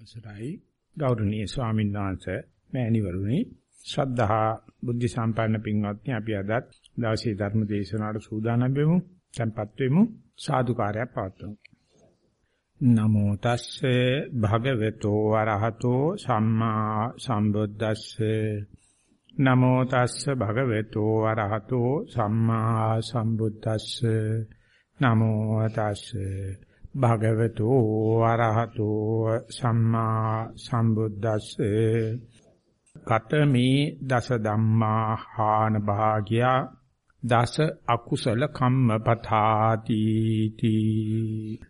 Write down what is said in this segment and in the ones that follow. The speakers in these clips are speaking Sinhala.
අවසරයි. ගෞරවනීය ස්වාමීන් වහන්සේ මෑණිවරුනි ශ්‍රද්ධහා බුද්ධ සම්පන්න පින්වත්නි අපි අදත් දවසේ ධර්ම දේශනාවට සූදානම් වෙමු tempත් වෙමු සාදුකාරයක් පවත්වමු. නමෝ තස්සේ භගවතෝ අරහතෝ සම්මා සම්බුද්දස්සේ. නමෝ තස්සේ භගවතෝ අරහතෝ සම්මා සම්බුද්දස්සේ. නමෝ තස්සේ භගවතු ආරහතෝ සම්මා සම්බුද්දස්සේ කතමේ දස ධම්මා හාන භාග්‍යා දස අකුසල කම්මපතාති තී.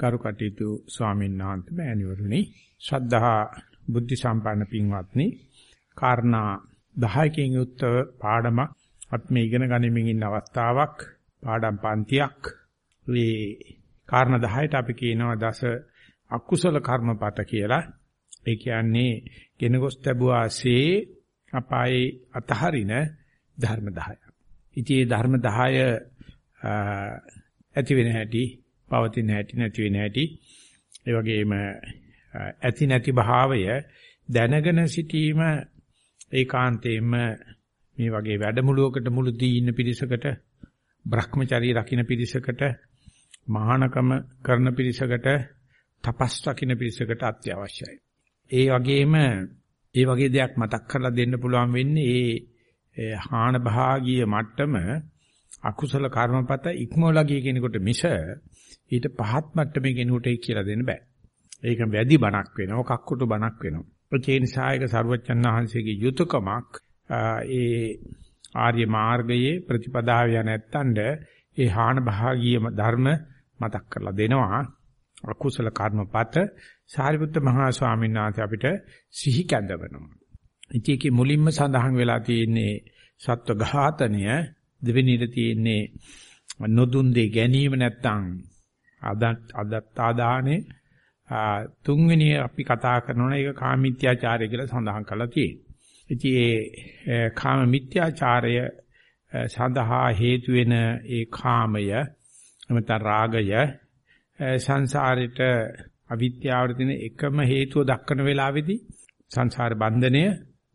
කරුකටීතු ස්වාමීන් වහන්සේ මෑණිවරුනි ශ්‍රද්ධා බුද්ධ සම්පන්න පින්වත්නි කාරණා 10කින් යුක්ත පාඩම අපි මේ ඉගෙන ගනිමින් ඉන්න අවස්ථාවක් පාඩම් පන්තියක්. මේ කාරණා 10ට අපි කියනවා දස අකුසල කර්මපත කියලා. ඒ කියන්නේ ගෙනගොස් ලැබුවාසේ අපායේ අතහරින ධර්ම 10ක්. ඉතින් මේ ධර්ම 10 ඇති වෙන හැටි, පවතින හැටි, නැති වෙන හැටි, ඒ වගේම ඇති නැති භාවය දැනගෙන සිටීම ඒකාන්තයෙන්ම මේ වගේ වැඩමුළුවකට මුළු දී ඉන්න පිරිසකට Brahmacharya රකින්න පිරිසකට මහානකම කරන පිරිසකට තපස් රකින්න පිරිසකට අත්‍යවශ්‍යයි. ඒ වගේම ඒ වගේ දෙයක් මතක් කරලා දෙන්න පුළුවන් වෙන්නේ ඒ හාන භාගීය මට්ටම අකුසල කර්මපත ඉක්මවලා ගිය කෙනෙකුට මිස ඊට පහත් මට්ටමේ කෙනෙකුට ඒක කියලා දෙන්න බෑ. ඒක වැඩි බණක් වෙනවා, කක්කුටු බණක් වෙනවා. ඒ නිසා ඒක සරුවච්චන් වහන්සේගේ යුතුයකමක් ඒ ආර්ය මාර්ගයේ ප්‍රතිපදාව යන නැත්තඳ ඒ හාන භාගීය ධර්ම මතක් කරලා දෙනවා අකුසල කර්මපත සාරිපුත්ත මහා ස්වාමීන් වහන්සේ අපිට සිහි කැඳවනවා. ඉතින් ඒකේ මුලින්ම සඳහන් වෙලා තියෙන්නේ සත්ව ඝාතනය දෙවෙනිට තියෙන්නේ නොදුන් දෙ ගැනීම නැත්තම් අදත් අදත් ආදානේ තුන්වෙනි අපි කතා කරනවා ඒක කාමීත්‍යාචාරය කියලා සඳහන් කරලා තියෙනවා. ඉතින් ඒ කාම මිත්‍යාචාරය සඳහා හේතු වෙන ඒ කාමය නැත්නම් රාගය සංසාරෙට අවිද්‍යාවට තියෙන එකම හේතුව දක්වන වෙලාවේදී සංසාර බන්ධනය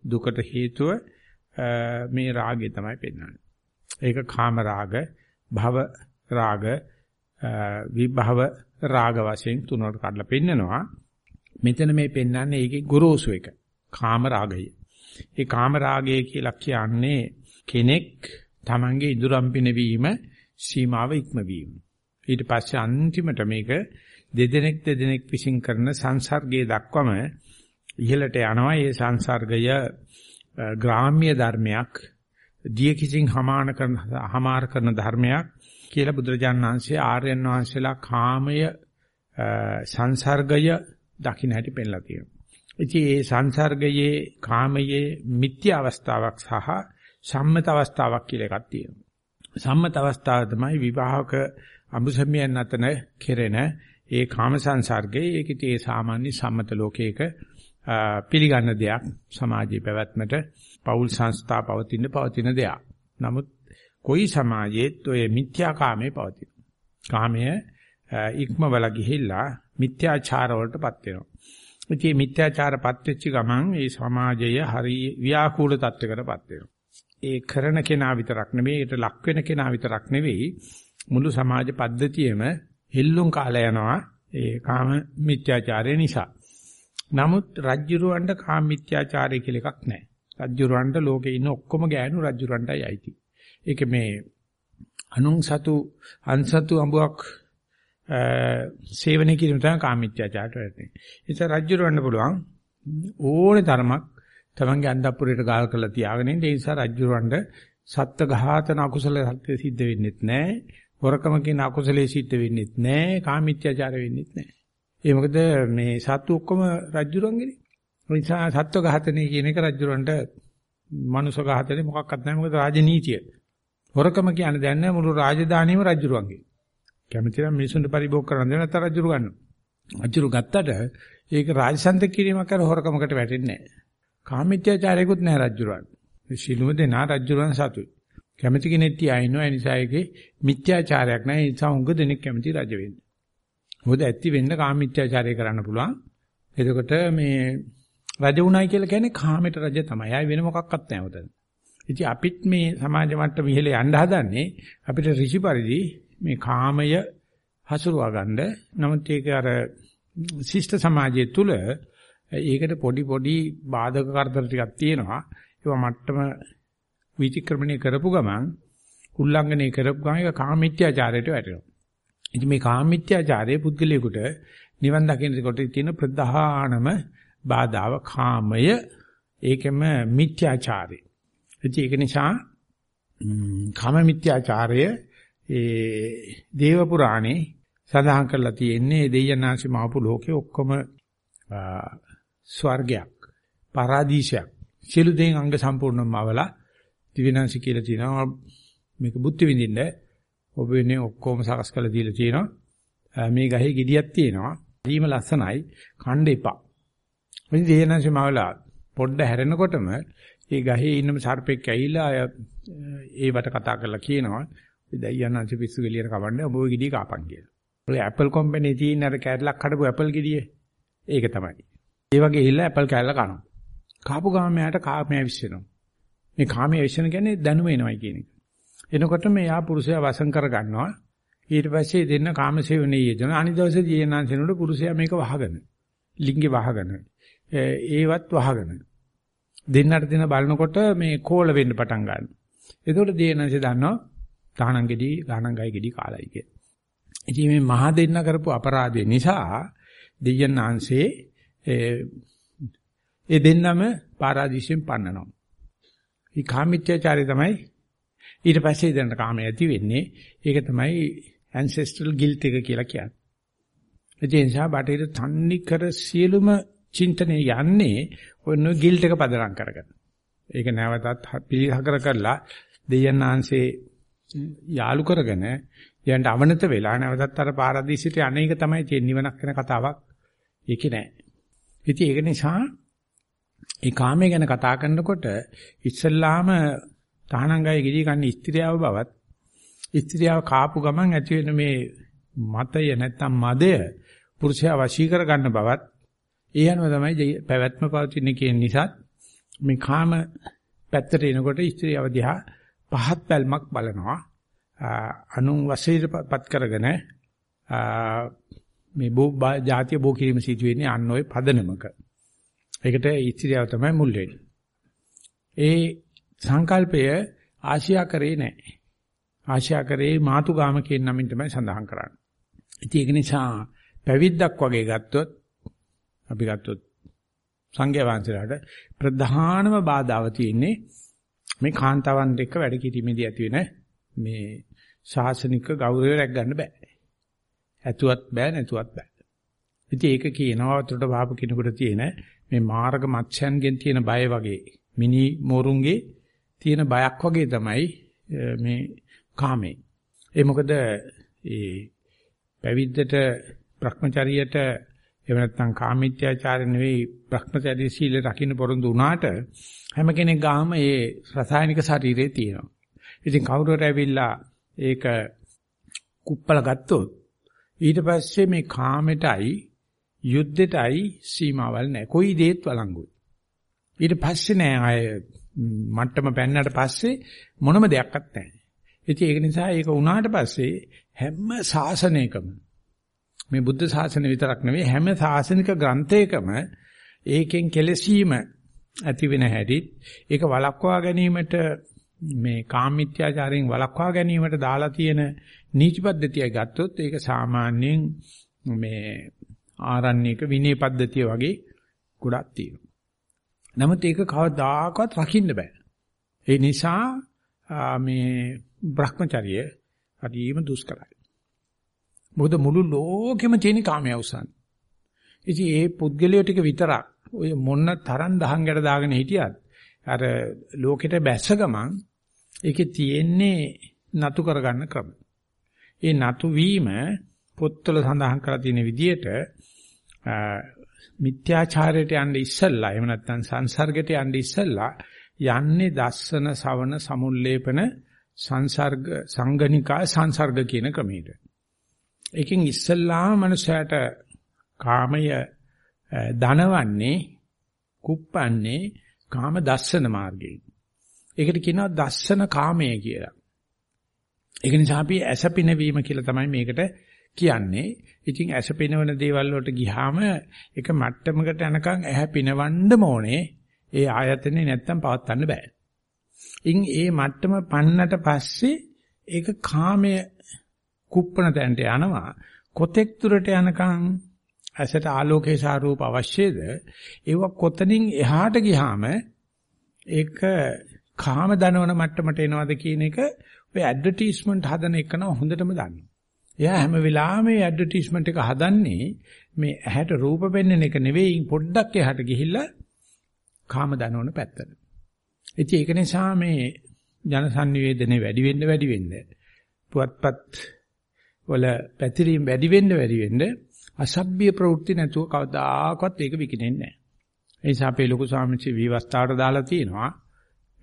දුකට හේතුව මේ රාගය තමයි පෙන්වන්නේ. ඒක කාම රාග, භව රාග, විභව රාග වශයෙන් තුනකට කඩලා පෙන්නනවා. මෙතන මේ පෙන්වන්නේ ඒකේ ගොරෝසු එක. කාම රාගය. ඒ කාම රාගය කියලා කියන්නේ කෙනෙක් Tamange ඉදුරම් පිනවීම සීමාව ඉක්මවීම. ඊට පස්සේ අන්තිමට මේක දෙදෙනෙක් දෙදෙනෙක් විසින් කරන සංසර්ගයේ දක්වම ඉහළට යනවා. ඒ සංසර්ගය ග්‍රාම්‍ය ධර්මයක්, දිය කිසිං හමාන කරන හමාර කරන ධර්මයක් කියලා බුදුරජාණන් වහන්සේ ආර්යයන් වහන්සේලා කාමය සංසර්ගය දකින්න හැටි පෙන්ලා තියෙනවා. ඉතින් මේ සංසර්ගයේ කාමයේ මිත්‍ය අවස්ථාවක් සහ සම්මත අවස්ථාවක් කියලා එකක් තියෙනවා. සම්මත අවස්ථාව තමයි විවාහක අඹසමියන් අතන කෙරෙන ඒ කාම සංසර්ගයේ ඒකිතේ සාමාන්‍ය සම්මත ලෝකයක පිළිගන්න දෙයක් සමාජයේ පැවැත්මට පෞල් සංස්ථා පවතින පවතින දෙයක්. නමුත් કોઈ සමාජයේත් ඔය මිත්‍යාකාමයේ පවතින. කාමය ඉක්මවල ගිහිල්ලා මිත්‍යාචාර වලටපත් වෙනවා. ඉතින් මිත්‍යාචාරපත් වෙච්ච ගමන් මේ සමාජය හරි ව්‍යාකූල තත්යකටපත් වෙනවා. ඒ කරන කෙනා විතරක් නෙවෙයි ඒකට ලක් වෙන කෙනා විතරක් නෙවෙයි මුළු සමාජ පද්ධතියම හෙල්ලුම් කාලා යනවා ඒ කාම මිත්‍යාචාරය නිසා. නමුත් රජ්ජුරුවන්ට කාම මිත්‍යාචාරය කියලා එකක් නැහැ. රජ්ජුරුවන්ට ලෝකේ ඉන්න ඔක්කොම ගෑනු රජ්ජුරුවන්ටයි අයිති. ඒක මේ අනුන් සතු අන්සතු අඹුවක් සේවනයේ කිරීම තමයි කාම මිත්‍යාචාරයට වැටෙන්නේ. ඒ නිසා රජ්ජුරුවන්ට පුළුවන් ඕනේ තරමක් තමන්ගේ අන්දපුරයට ගාල් කරලා තියාගෙන ඉන්න ඒ නිසා රජුරවඬ සත්ත්ව ඝාතන අකුසල සත්‍ය සිද්ධ වෙන්නෙත් නැහැ. හොරකම කියන අකුසලයේ සිද්ධ වෙන්නෙත් නැහැ. කාමීත්‍යචාර වෙන්නෙත් නැහැ. ඒ මොකද මේ සත්තු ඔක්කොම රජුරන්ගේනේ. ඒ නිසා සත්ත්ව ඝාතනය කියන එක රජුරවඬ මනුෂ්‍ය ඝාතනේ මොකක්වත් නැහැ. මොකද රාජනීතිය. හොරකම කියන්නේ දැන් නැහැ මුළු රාජධානියම රජුරන්ගේ. කැමති නම් මිනිසුන්ට පරිභෝග කරන්න දෙන්න නැත්නම් රජුරු ගන්නවා. රජුරු ගත්තට ඒක රාජසන්ත කිරීමක් කර හොරකමකට වැටෙන්නේ නැහැ. කාමීත්‍යචාරයකුත් නැහැ රජුරන්. මේ සිළුම දෙනා රජුරන් සතුයි. කැමති කෙනෙක් තියා ඉන්නවා ඒ නිසා ඒකේ මිත්‍යාචාරයක් නැහැ. ඒ නිසා උඟ දෙනෙක් කැමති රජ වෙන්න. මොකද ඇත්ති වෙන්න කාමීත්‍යචාරය කරන්න පුළුවන්. එතකොට මේ රජ වුණයි කියලා කියන්නේ කාමයට රජ තමයි. ආයි වෙන මොකක්වත් නැහැ උතන. ඉතින් අපිත් මේ සමාජ මට්ටම ඉහළ යන්න හදන්නේ අපිට ඍෂි පරිදි මේ කාමය හසුරුවා ගන්න. නමුත් ඒක අර ශිෂ්ට සමාජය තුල ඒකට පොඩි පොඩි බාධක කරදර ටිකක් තියෙනවා. ඒවා මට්ටම විචක්‍රමණය කරපු ගමන් උල්ලංඝනය කරපු ගමන් ඒක කාමීත්‍යාචාරයට වැටෙනවා. ඉතින් මේ කාමීත්‍යාචාරයේ පුද්ගලයාට නිවන් දකින්නකොට තියෙන ප්‍රධානම බාධාව කාමය ඒකම මිත්‍යාචාරය. ඉතින් ඒක නිසා කාම මිත්‍යාචාරය ඒ දේව පුරාණේ සඳහන් කරලා තියෙන්නේ දෙයයන්ාංශි මහපු ලෝකේ ඔක්කොම ස්වර්ගයක් පාරාදීසයක්. සියලු දේන් අංග සම්පූර්ණවම අවලා දිවිනාංශි කියලා තියෙනවා. මේක බුද්ධ විඳින්න ඔබ වෙන්නේ ඔක්කොම සකස් කරලා දීලා තියෙනවා. මේ ගහේ ගෙඩියක් තියෙනවා. දීම ලස්සනයි. කණ්ඩ එපා. ඉතින් දෙයයන්ාංශි මහලා පොඩ්ඩ හැරෙනකොටම ඒ ගහේ ඉන්නම සර්පෙක් ඇවිල්ලා ඒවට කතා කරලා කියනවා. දෙයයන්ාංශි පිස්සු ගෙලියට කවන්නේ ඔබ ඔය ගෙඩිය කාපන් කියලා. ඔය Apple company තියෙන අර කැඩලක් හදපු Apple ගෙඩිය ඒක තමයි. ඒ වගේ ඉල්ල Apple කැඩලා කනවා. කාපු ගාම මෙයාට කාමයේ විශ්වෙනවා. මේ කාමයේ විශ්වෙන කියන්නේ දැනුම එනවයි කියන එක. එනකොට මෙයා පුරුෂයා වසන් කර ගන්නවා. ඊට පස්සේ දෙන්න කාමසේවණේ යෙදෙන. අනිත් දවසේ දියනාන්සෙනකොට පුරුෂයා මේක වහගෙන. ලිංගේ වහගෙන. ඒවත් වහගෙන. දෙන්නට දෙන බලනකොට මේ කෝල වෙන්න පටන් ගන්නවා. එතකොට දියනාන්සේ දන්නවා තානංගෙඩි ගානංගයි ගෙඩි කාලයි කියලා. ඉතින් මේ මහ දෙන්න කරපු අපරාධය නිසා දෙයයන් ආංශේ ඒ දෙන්නම පාරාදීසයෙන් පන්නනවා. මේ කාමිත්‍යාචාරය තමයි ඊට පස්සේ දැනට කාමයේ ඇති වෙන්නේ. ඒක තමයි ancestral guilt එක කියලා කියන්නේ. ඒ නිසා බටේට තන්නි කර සියලුම චින්තනය යන්නේ ඔන්න ගිල්ට් එක පදනම් කරගෙන. ඒක නැවතත් පිළිහකර කරලා දෙයයන් ආංශේ යාලු කරගෙන යන්ට අවනත වෙලා නැවතත් අර පාරදීසිට අනේක තමයි තියෙන නිවනක් වෙන කතාවක්. ඒකේ නෑ. ඉතින් ඒක නිසා ඒ කාමයේ ගැන කතා කරනකොට ඉස්සල්ලාම තහනංගය ගිරි කන්නේ ස්ත්‍රියව බවත් ස්ත්‍රියව කාපු ගමන් ඇති වෙන මේ මතය නැත්තම් මදය පුරුෂයා වශී කර ගන්න බවත් ඒ අනුව තමයි පැවැත්ම පවතින කියන නිසා මේ කාම පැත්තට එනකොට ස්ත්‍රියව දිහා පහත් බැල්මක් බලනවා. අනුන් වශයෙන්පත් කරගෙන මේ බෝ ජාතිය බෝ කිරීම සිදු වෙන්නේ අන්න ඔය පදනමක. ඒකට ඉස්ත්‍රියව තමයි මුල් වෙන්නේ. ඒ සංකල්පය ආශියා කරේ නැහැ. ආශියා කරේ මාතුගාම කියන නමින් තමයි සඳහන් කරන්නේ. ඉතින් ඒක නිසා පැවිද්දක් වගේ ගත්තොත් අපි ගත්තොත් සංඝයා වහන්සේලාට ප්‍රධානම බාධාව තියෙන්නේ මේ කාන්තාවන් එක්ක වැඩ කිරීමේදී ඇති වෙන මේ ශාසනික ගෞරවය රැක ගන්න බෑ. ඇතුවත් බෑ නැතුවත් බෑ. ඉතින් ඒක කියනවා වතුරට වහපු කෙනෙකුට තියෙන මේ මාර්ග මත්ස්‍යයන්ගෙන් තියෙන බය වගේ මිනි මෝරුන්ගේ තියෙන බයක් වගේ තමයි මේ කාමේ. ඒ මොකද ඒ පැවිද්දට Brahmacharyaට එහෙම නැත්නම් කාමීත්‍යාචාරය නෙවෙයි Brahmacharya සීල රකින්න පොරොන්දු වුණාට හැම කෙනෙක් ගාම ඒ රසායනික ශරීරයේ තියෙනවා. ඉතින් කවුරුහරි ඇවිල්ලා ඒක කුප්පල ගත්තොත් ඊට පස්සේ මේ කාමෙටයි යුද්ධෙටයි සීමාවල් නැහැ. කොයි දේත් වළංගුයි. ඊට පස්සේ නෑ අය මට්ටම පැන්නට පස්සේ මොනම දෙයක්වත් නැහැ. ඉතින් ඒක නිසා ඒක වුණාට පස්සේ හැම ශාසනයකම මේ බුද්ධ ශාසනය විතරක් නෙවෙයි හැම ශාසනික ග්‍රන්ථයකම ඒකෙන් කෙලසීම ඇති වෙන හැටිත් ඒක වළක්වා ගැනීමට මේ කාමීත්‍යාචාරයෙන් වළක්වා ගැනීමට දාලා තියෙන නීති පද්ධතිය ගත්තොත් ඒක සාමාන්‍යයෙන් මේ ආරණ්‍යක විනය පද්ධතිය වගේ ගොඩක් තියෙනවා. නමුත් ඒක කවදාකවත් රකින්න බෑ. ඒ නිසා මේ Brahmacharya හරිම දුෂ්කරයි. මොකද මුළු ලෝකෙම තියෙන කාමයේ අවසන්. ඉතින් ඒ පුද්ගලයෝ ටික විතරක් ඔය මොන්න තරම් දහංගට දාගෙන හිටියත් අර ලෝකෙට බැස්ස ගමන් ඒකේ තියෙන්නේ නතු කරගන්න ක්‍රම. ඒ නතු වීම පොත්වල සඳහන් කරලා තියෙන විදිහට මිත්‍යාචාරයට යන්න ඉස්සෙල්ලා එහෙම නැත්නම් සංසර්ගයට යන්න ඉස්සෙල්ලා යන්නේ දස්සන සවන සමුල්ලේපන සංසර්ග සංගණිකා සංසර්ග කියන ක්‍රමයට. ඒකෙන් ඉස්සෙල්ලාම මනුෂයාට කාමය ධනවන්නේ කුප්පන්නේ කාම දස්සන මාර්ගයෙන්. ඒකට කියනවා දස්සන කාමය කියලා. ඒක නිසා අපි ඇස පිනවීම කියලා තමයි මේකට කියන්නේ. ඉතින් ඇස පිනවන දේවල් වලට ගියාම එක මට්ටමකට යනකම් ඇහැ පිනවන්නම ඕනේ. ඒ ආයතනේ නැත්තම් පවත්වන්න බෑ. ඉන් ඒ මට්ටම පන්නට පස්සේ ඒක කාමයේ කුප්පන තැනට යනවා. කොතෙක් දුරට යනකම් ඇසට ආලෝකේ සාරූප අවශ්‍යද? ඒව කොතනින් එහාට ගියාම ඒක කාම දනවන මට්ටමට එනවද කියන එක ඔය ඇඩ්වර්ටයිස්මන්ට් හදන එක නම් හොඳටම දන්නවා. එයා හැම වෙලාවෙම මේ ඇඩ්වර්ටයිස්මන්ට් එක හදන්නේ මේ ඇහැට රූප පෙන්වන එක නෙවෙයි පොඩ්ඩක් එහාට ගිහිල්ලා කාම දනවන පැත්තට. ඉතින් ඒක නිසා මේ ජනසන්නිවේදනය වැඩි වෙන්න වැඩි වෙන්න පුවත්පත් වල පැතිරීම වැඩි වෙන්න වැඩි වෙන්න අසභ්‍ය ප්‍රවෘත්ති නැතුව කවදාකවත් ඒක විකිනෙන්නේ නැහැ. ඒ නිසා අපේ ලොකු ස්වාමීන් විවස්ථාවට දාලා තියෙනවා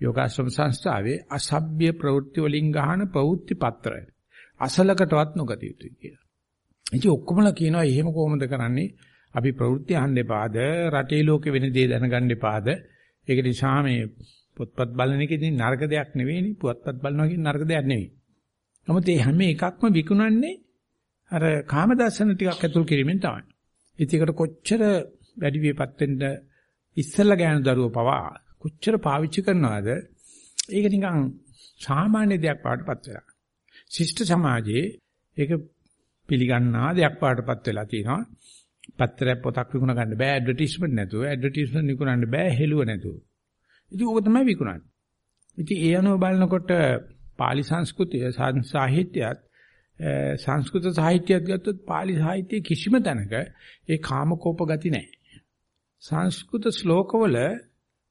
යෝගාශ්‍රම සංස්ථාවේ අසභ්‍ය ප්‍රවෘත්ති වලින් ගහන ප්‍රවෘත්ති පත්‍රය. අසලකටවත් නොගත යුතුයි කියලා. ඉතින් ඔක්කොමලා කියනවා එහෙම කොහොමද කරන්නේ? අපි ප්‍රවෘත්ති අහන්න එපාද? රටේ ලෝකෙ වෙන දේ දැනගන්න එපාද? ඒක නිසා මේ පොත්පත් බලන එක ඉතින් නරක දෙයක් නෙවෙයිනේ. පුවත්පත් බලනවා කියන්නේ නරක දෙයක් නෙවෙයි. නමුත් මේ හැම එකක්ම විකුණන්නේ අර කාම දර්ශන ටිකක් ඇතුල් කිරීමෙන් තමයි. ඉතින් ඒකට කොච්චර වැඩි විපත් වෙන්න ඉස්සෙල්ලා ගෑනු දරුවෝ පවා කොච්චර පාවිච්චි කරනවද? ඒක නිකන් සාමාන්‍ය දෙයක් පාටපත් වෙලා. ශිෂ්ට සමාජයේ ඒක පිළිගන්නා දෙයක් පාටපත් වෙලා තියෙනවා. පත්‍රයක් පොතක් විකුණ ගන්න බෑ ඇඩ්වර්ටයිස්මන්ට් නැතුව ඇඩ්වර්ටයිස්මන්ට් විකුණන්න බෑ හෙළුව නැතුව. ඉතින් ඕක තමයි විකුණන්නේ. ඉතින් ඒ අනුව බලනකොට pāli සංස්කෘතිය සාහිත්‍යයත් සංස්කෘත සාහිත්‍යයත් ගත්තොත් pāli සාහිත්‍යයේ කිසිම තැනක ඒ කාමකෝප ගති නැහැ. සංස්කෘත ශ්ලෝකවල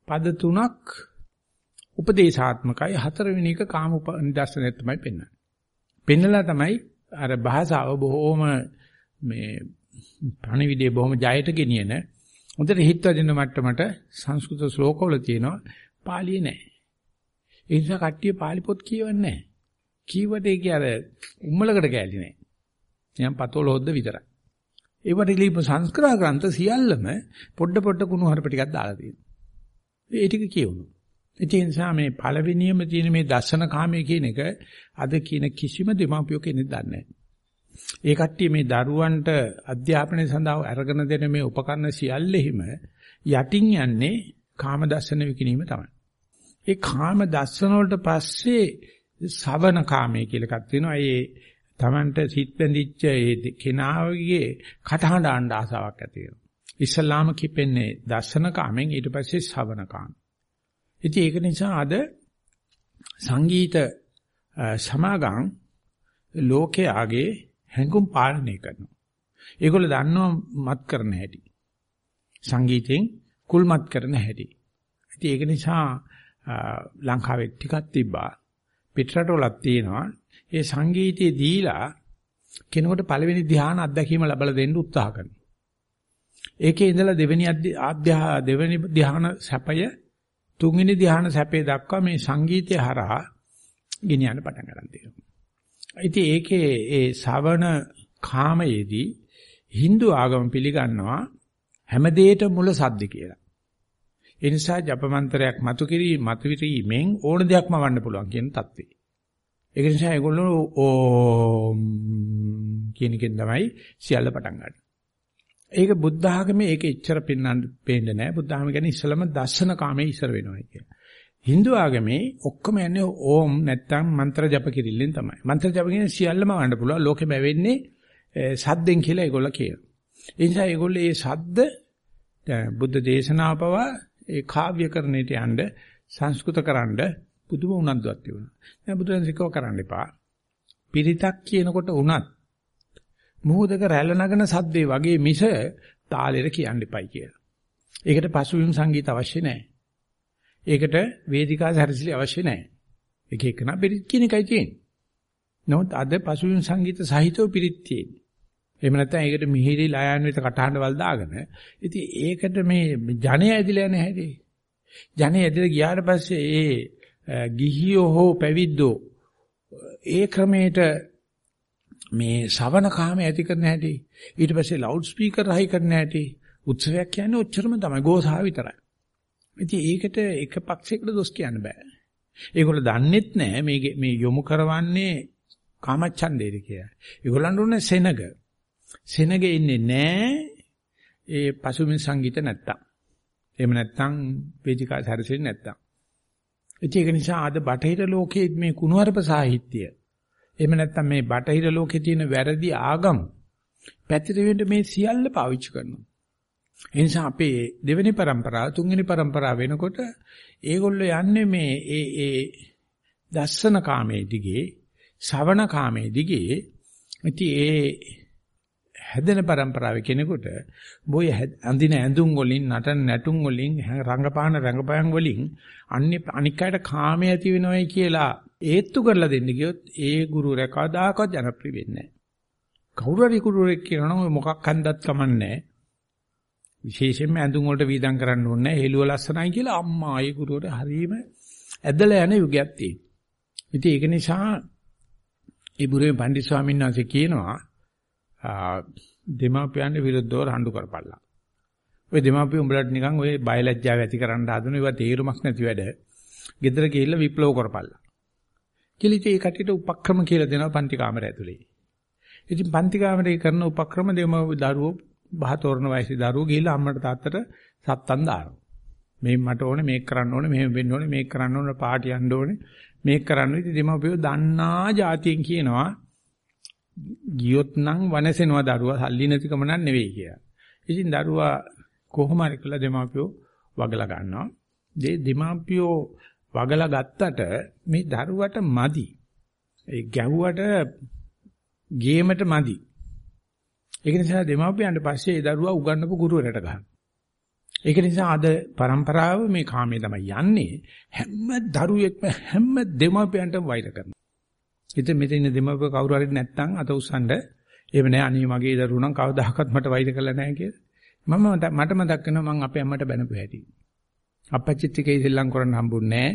පද තුනක් උපදේශාත්මකයි හතරවෙනි එක කාම නිදර්ශනය තමයි පෙන්වන්නේ. පෙන්නලා තමයි අර භාෂාව බොහොම මේ පණිවිඩය බොහොම ජයට ගෙනියන හොඳට හිත වදින මට්ටමට සංස්කෘත ශ්ලෝකවල තියෙනවා පාලියේ නැහැ. ඒ නිසා කට්ටිය පාලි පොත් කියවන්නේ නැහැ. කීවට ඒක අර උම්මලකට කෑලි නැහැ. නිකන් පතෝල හොද්ද විතරයි. ඒවට ලියපු සංස්කෘත ග්‍රන්ථ සියල්ලම පොඩ පොඩ කුණු හරප ටිකක් දාලා තියෙනවා. ඒ ටික කියවුණු. ඒ නිසා මේ පළවෙනියම තියෙන මේ දර්ශන කාමයේ කියන එක අද කියන කිසිම දෙමාපියෝ කෙනෙක් දන්නේ නැහැ. ඒ කට්ටිය මේ දරුවන්ට අධ්‍යාපනය සඳහා අරගෙන දෙන මේ උපකරණ සියල්ලෙහිම යටින් යන්නේ කාම දර්ශන විකිනීම තමයි. ඒ කාම දර්ශන වලට පස්සේ සවන කාමයේ කියලා එකක් තියෙනවා. ඒ Tamanට සිත් බැඳිච්ච ඒ කෙනාගේ කටහඬ ආණ්ඩ ආසාවක් ඇති වෙනවා. ඉස්ලාම කිපෙන්නේ දර්ශන කාමෙන් ඊට පස්සේ සවන කාම. ඉතින් ඒක නිසා අද සංගීත සමාගම් ලෝකයාගේ හැඟුම් පාලනය කරනවා. ඒගොල්ලෝ දන්නවා මත් කරන හැටි. සංගීතයෙන් කුල්මත් කරන හැටි. ඉතින් ඒක නිසා ලංකාවේ ටිකක් තිබ්බා. පිටරටවලක් තියෙනවා. ඒ සංගීතයේ දීලා කෙනෙකුට පළවෙනි ධ්‍යාන අත්දැකීම ලැබලා දෙන්න උත්සාහ කරනවා. ඒකේ ඉඳලා දෙවෙනි අධ්‍යා දෙවෙනි ධ්‍යාන සැපය තුන්වෙනි ධ්‍යාන සැපේ දක්වා මේ සංගීතය හරහා ගෙනියන්න පටන් ගන්න තියෙනවා. ඉතින් ඒකේ ඒ ශවණ කාමයේදී Hindu ආගම පිළිගන්නවා හැම දෙයකටම මුල සද්ද කියලා. ඒ නිසා ජපමන්ත්‍රයක් මතු කිරීම මතු විරීමෙන් ඕන දෙයක්ම වන්න පුළුවන් කියන தත්ත්වය. ඒක නිසා ඒගොල්ලෝ ඕම් කියන එකෙන් තමයි සියල්ල පටන් ගන්න. ඒක බුද්ධ ආගමේ ඒක එච්චර පෙන්වන්න පේන්නේ නැහැ. බුද්ධ ආගම කියන්නේ ඉස්සලම දර්ශන කාමයේ ඉස්සර වෙනවා කියන්නේ. Hindu ආගමේ ඔක්කොම යන්නේ ඕම් නැත්තම් මන්ත්‍ර ජප කිරිල්ලෙන් තමයි. මන්ත්‍ර ජප කියන්නේ සියල්ලම වන්න පුළුවන්. ලෝකෙම වෙන්නේ සද්දෙන් කියලා ඒගොල්ලෝ කියනවා. ඒ නිසා ඒගොල්ලෝ මේ සද්ද බුද්ධ දේශනාව පවා ඒ කාව්‍යකරණයට යන්න සංස්කෘතකරනද පුදුම උනන්දුවක් තිබුණා. දැන් බුදුන් සිකව කරන්න එපා. පිරිතක් කියනකොට උනත් මුහුදක රැළ නගන සද්දේ වගේ මිස තාලෙට කියන්න එපයි කියලා. ඒකට පසුබිම් සංගීත අවශ්‍ය නැහැ. ඒකට වේදිකා සැරසිලි අවශ්‍ය නැහැ. එක එකනා පිරිත් කියන එකයි තියෙන්නේ. නමුත් අද පසුබිම් සංගීත සහිතව පිරිත් තියෙන්නේ. එහෙම නැත්නම් ඒකට මිහිරි ලයන්විත කටහඬවල් දාගෙන ඉතින් ඒකට මේ ජනය ඇදිලා යන හැටි. ජනය ඇදිලා ගියාට පස්සේ ඒ ගිහියෝ හෝ පැවිද්දෝ ඒ ක්‍රමයට මේ ශවණ කාම ඇති කරන හැටි ඊට පස්සේ ලවුඩ් ස්පීකර් හයි කරන හැටි උත්සවයක් කියන්නේ ඔච්චරම තමයි ගෝසාව විතරයි. ඉතින් ඒකට එක පක්ෂයකට දොස් කියන්න බෑ. ඒගොල්ලෝ දන්නෙත් නෑ මේ මේ යොමු කරවන්නේ කාමච්ඡන්දේද කියලා. ඒගොල්ලන්ට උනේ සෙනග. සෙනග ඉන්නේ නෑ ඒ පසුබිම් සංගීත නැත්තම්. එහෙම නැත්තම් වේදිකා සැරසෙන්නේ නැත්තම්. ඒක නිසා අද බටහිර ලෝකයේ මේ කුණුවarp සාහිත්‍ය එහෙම නැත්නම් මේ බටහිර ලෝකේ තියෙන වැරදි ආගම් පැතිරෙන්න මේ සියල්ල පාවිච්චි කරනවා. ඒ නිසා අපේ දෙවෙනි પરම්පරාව තුන්වෙනි પરම්පරාව වෙනකොට ඒගොල්ලෝ යන්නේ මේ ඒ ඒ දස්සන කාමයේ දිගේ, ශවණ කාමයේ දිගේ. ඉතින් ඒ හැදෙන પરම්පරාවේ කෙනෙකුට බොය අඳින ඇඳුම් වලින් නටන නැටුම් වලින් රංගපාන රංගපෑම් වලින් අන්නේ අනික් අයට කාමයේ ඇති වෙනවයි කියලා ඒත්තු කරලා දෙන්න ගියොත් ඒ ගුරුවරයා කවදාකවත් ජනප්‍රිය වෙන්නේ නැහැ. කවුරු හරි ගුරුවරෙක් කියනවා ඔය මොකක් හන්දත් කමන්නේ විශේෂයෙන්ම ඇඳුම් වලට වීදම් කරන්න ඕනේ නැහැ. හෙළුව ලස්සනයි කියලා අම්මා ඒ ගුරුවරයා හරීම ඇදලා යන යුගයක් තියෙනවා. ඉතින් ඒක නිසා ඒ බුරුවේ පණ්ඩිත ස්වාමීන් වහන්සේ කියනවා දෙමාපියන්ට විරුද්ධව රණ්ඩු කරපල්ලා. ඔය දෙමාපිය උඹලට නිකන් ඔය බයලජ්ජාව ඇති කරන්න හදන ඒවා තේරුමක් නැති වැඩ. ගෙදර ගිහිල්ලා විප්ලව කරපල්ලා. කියලා ඉතින් ඒ කටියට උපක්‍රම කියලා දෙනවා පන්ති කාමරය ඇතුලේ. ඉතින් පන්ති කාමරේ කරන උපක්‍රම දෙම දරුවෝ බහතෝරන වයසේ දරුවෝ ගිහිල්ලා අම්මට තාත්තට සත්තම් දානවා. මේ මට ඕනේ මේක කරන්න ඕනේ මෙහෙම වෙන්න ඕනේ මේක කරන්න ඕනේ පාටි යන්න ඕනේ මේක කරන්න ඉතින් දෙමව්පියෝ දන්නා જાතියෙන් කියනවා ගියොත් නම් වනසෙනවා දරුවා සල්ලි නැතිකම නම් නෙවෙයි කියලා. ඉතින් දරුවා කොහොම හරි කළා දෙමාපියෝ වගලා ගන්නවා. මේ දෙමාපියෝ වගලා ගත්තට මේ දරුවට මදි. ඒ ගැහුවට ගේමට මදි. ඒක නිසා දෙමාපියන්ට පස්සේ ඒ දරුවා උගන්නපු ගුරුවරට ගහනවා. ඒක නිසා අද પરම්පරාව මේ කාමයේ තමයි යන්නේ හැම දරුවෙක්ම හැම දෙමාපියන්ටම වෛර කරනවා. ඉතින් මෙතන ඉන්න දෙමාපිය කවුරු හරි නැත්තම් අත උස්සන්න එහෙම නෑ අනේ මගේ දරුවෝ නම් කවදාහක්වත් මට වෛර කළා නෑ කියලා. මම මට මතක් වෙනවා මං අපේ අම්මට බැනපු හැටි. අපච්චිත් එකේ ඉස්සෙල්ලම් කරන්න හම්බුන්නේ නෑ.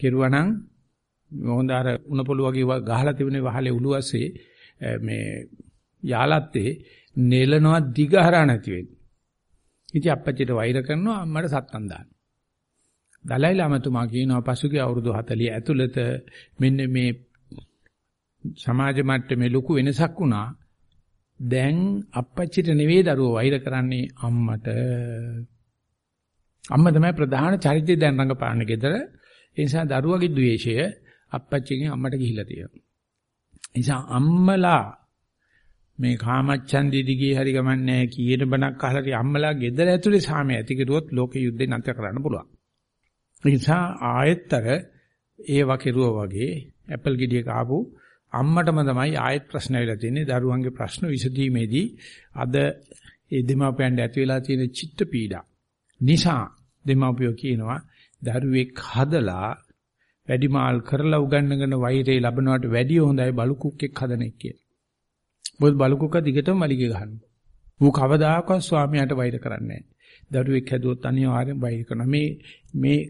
කෙරුවා නම් හොඳ අර උණ පොළු වගේ ගහලා තිබුණේ වහලේ උළුවස්සේ මේ යාලත්තේ නෙලනවා දිගහරා නැති වෙන්නේ. ඉතින් අපච්චිට වෛර කරනවා අම්මට සත්තම් දානවා. දලයි ලාමතුමා කියනවා පසුගිය අවුරුදු 40 ඇතුළත මෙන්න මේ සමාජ මට්ටමේ ලොකු වෙනසක් වුණා. දැන් අපච්චිට නෙවෙයි දරුවෝ වෛර කරන්නේ අම්මට. අම්මා තමයි ප්‍රධාන චරිතය දැන් රඟපාන්නේ ගෙදර. ඒ නිසා දරුවගේ ද්වේෂය අපච්චිගෙන් අම්මට ගිහිලා තියෙනවා. නිසා අම්මලා මේ කාමච්ඡන්දි දිගේ හරි ගමන්නේ කීන බණක් අහලා ඉතින් අම්මලා ගෙදර ඇතුලේ සාමය ඇති කරුවොත් ලෝක යුද්ධේ නැතර කරන්න පුළුවන්. ඒ නිසා ආයත්තර ඒ වකිරුවා වගේ ඇපල් ගෙඩියක ආපු අම්මටම තමයි ආයෙත් ප්‍රශ්න වෙලා තියෙන්නේ දරුවන්ගේ ප්‍රශ්න විසඳීමේදී අද ඒ දෙමාපියන්ට ඇති වෙලා තියෙන චිත්ත පීඩා නිසා දෙමාපියෝ කියනවා දරුවෙක් හදලා වැඩිමාල් කරලා උගන්නගෙන වෛරය ලැබනවට වැඩිය හොඳයි බලුකුක්ෙක් හදන එක කියලා. මොකද බලුකුක්ක දිගටම මලිග ගහනවා. ඌ කවදාකවත් ස්වාමියාට වෛර කරන්නේ නැහැ. දරුවෙක් හැදුවොත් අනිවාර්යෙන් වෛර කරනවා. මේ මේ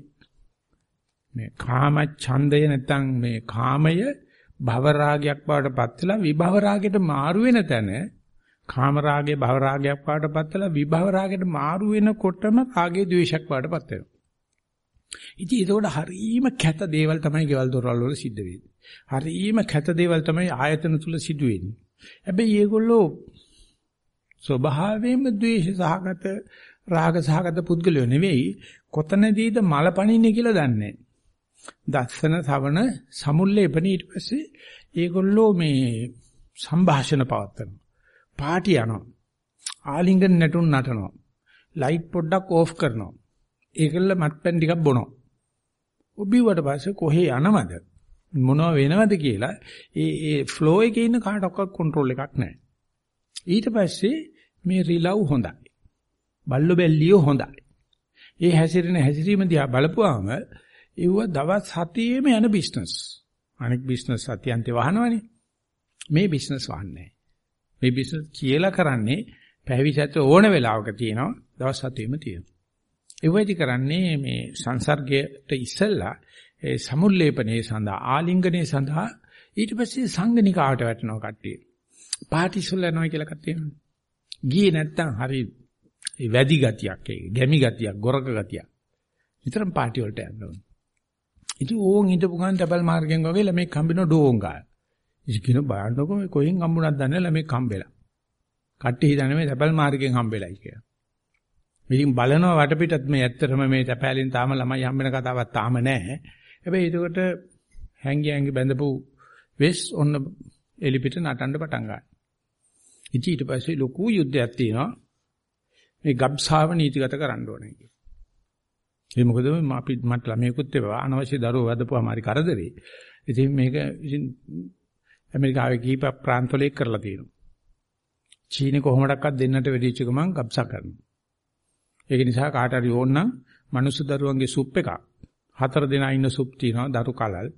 මේ කාම ඡන්දය නැත්තම් මේ කාමය භව රාගයක් බවට පත් වෙලා විභව රාගයට මාරු වෙන තැන කාම රාගය භව රාගයක් බවට පත් වෙලා විභව රාගයට මාරු වෙනකොටම රාගය ද්වේෂයක් බවට පත් වෙනවා. ඉතින් ඒකෝට හරීම කැත දේවල් තමයි ගෙවල් දොරවල් වල සිද්ධ වෙන්නේ. හරීම කැත දේවල් තමයි ආයතන තුල සිදු වෙන්නේ. හැබැයි මේගොල්ලෝ ස්වභාවයෙන්ම ද්වේෂ සහගත රාග සහගත පුද්ගලයෝ නෙවෙයි කොතනදීද මල පණින්නේ කියලා දන්නේ දස්සන සවන සමුල්ලේපණ ඊට පස්සේ ඒගොල්ලෝ මේ සංഭാෂණ පවත්වනවා. පාටි යනවා. ආලිංගන නැටුම් නටනවා. ලයිට් පොඩ්ඩක් ඕෆ් කරනවා. ඒකල මත්පැන් ටිකක් බොනවා. ඔබිවට පස්සේ කොහේ යනවද? මොනව වෙනවද කියලා ඒ ඒ ෆ්ලෝ එකේ ඉන්න කාටවත් කන්ට්‍රෝල් එකක් නැහැ. ඊට පස්සේ මේ රිලව් හොඳයි. බල්ලෝ බැල්ලියෝ හොඳයි. ඒ හැසිරෙන හැසිරීම දිහා බලපුවාම ඒව දවස් 7ේම යන බිස්නස්. අනෙක් බිස්නස් සතියන්තේ වහනවනේ. මේ බිස්නස් වහන්නේ මේ බිස්නස් කියලා කරන්නේ පැවිසත් ඕන වෙලාවක තියෙනවා දවස් 7ේම තියෙනවා. ඒ වෙයිටි කරන්නේ මේ සංසර්ගයට ඉස්සෙල්ලා ඒ සමුල්ලේපනේ සඳහා ආලිංගනේ සඳහා ඊට පස්සේ සංගනිකාවට වැටෙනවා කට්ටිය. පාටිසුල් යනවා කියලා කට්ටිය. ගියේ නැත්තම් හරි ඒ වැඩි ගතියක් ඒක. ගැමි ගතියක්, ගොරක ගතියක්. විතරම පාටි වලට යන්න ඕනේ. ඉතින් ඕන් හිටපු ගමන් තැපල් මාර්ගෙන් වගේ ළමෙක් හම්බෙන ඩෝන් ගාන. ඉතින් කියන බාන්නකො මේ කොහෙන් හම්බුණාද දන්නේ ළමෙක් හම්බෙලා. කට්ටිය හිතන්නේ මේ තැපල් මාර්ගෙන් හම්බෙලයි කියලා. ඉතින් බලනවා වටපිටත් මේ ඇත්තටම මේ තැපෑලෙන් තාම ළමයි හම්බෙන කතාවක් තාම නැහැ. හැබැයි ඒකට හැංගි හැංගි බැඳපු වෙස් ඔන්න එලිපිට නටන්න පටන් ගන්නවා. ඉතින් ඊට පස්සේ ලොකු යුද්ධයක් තියෙනවා. මේ ගබ්සාව නීතිගත කරන්න ඕනේ කියලා. ඒ මොකද අපි මට ළමයෙකුත් ඒවා අනවශ්‍ය දරුවෝ වදපුවාම හරි කරදරේ. ඉතින් මේක ඉතින් ඇමරිකාවේ කීප ප්‍රාන්තවල ඒක කරලා තියෙනවා. චීනේ කොහොමඩක්වත් දෙන්නට වෙදිච්ච ගමන් ගබ්සා කරනවා. ඒක නිසා කාට හරි ඕන නම් මනුස්ස දරුවන්ගේ සුප් එකක් හතර දෙනා ඉන්න සුප් තියෙනවා දරු කලල්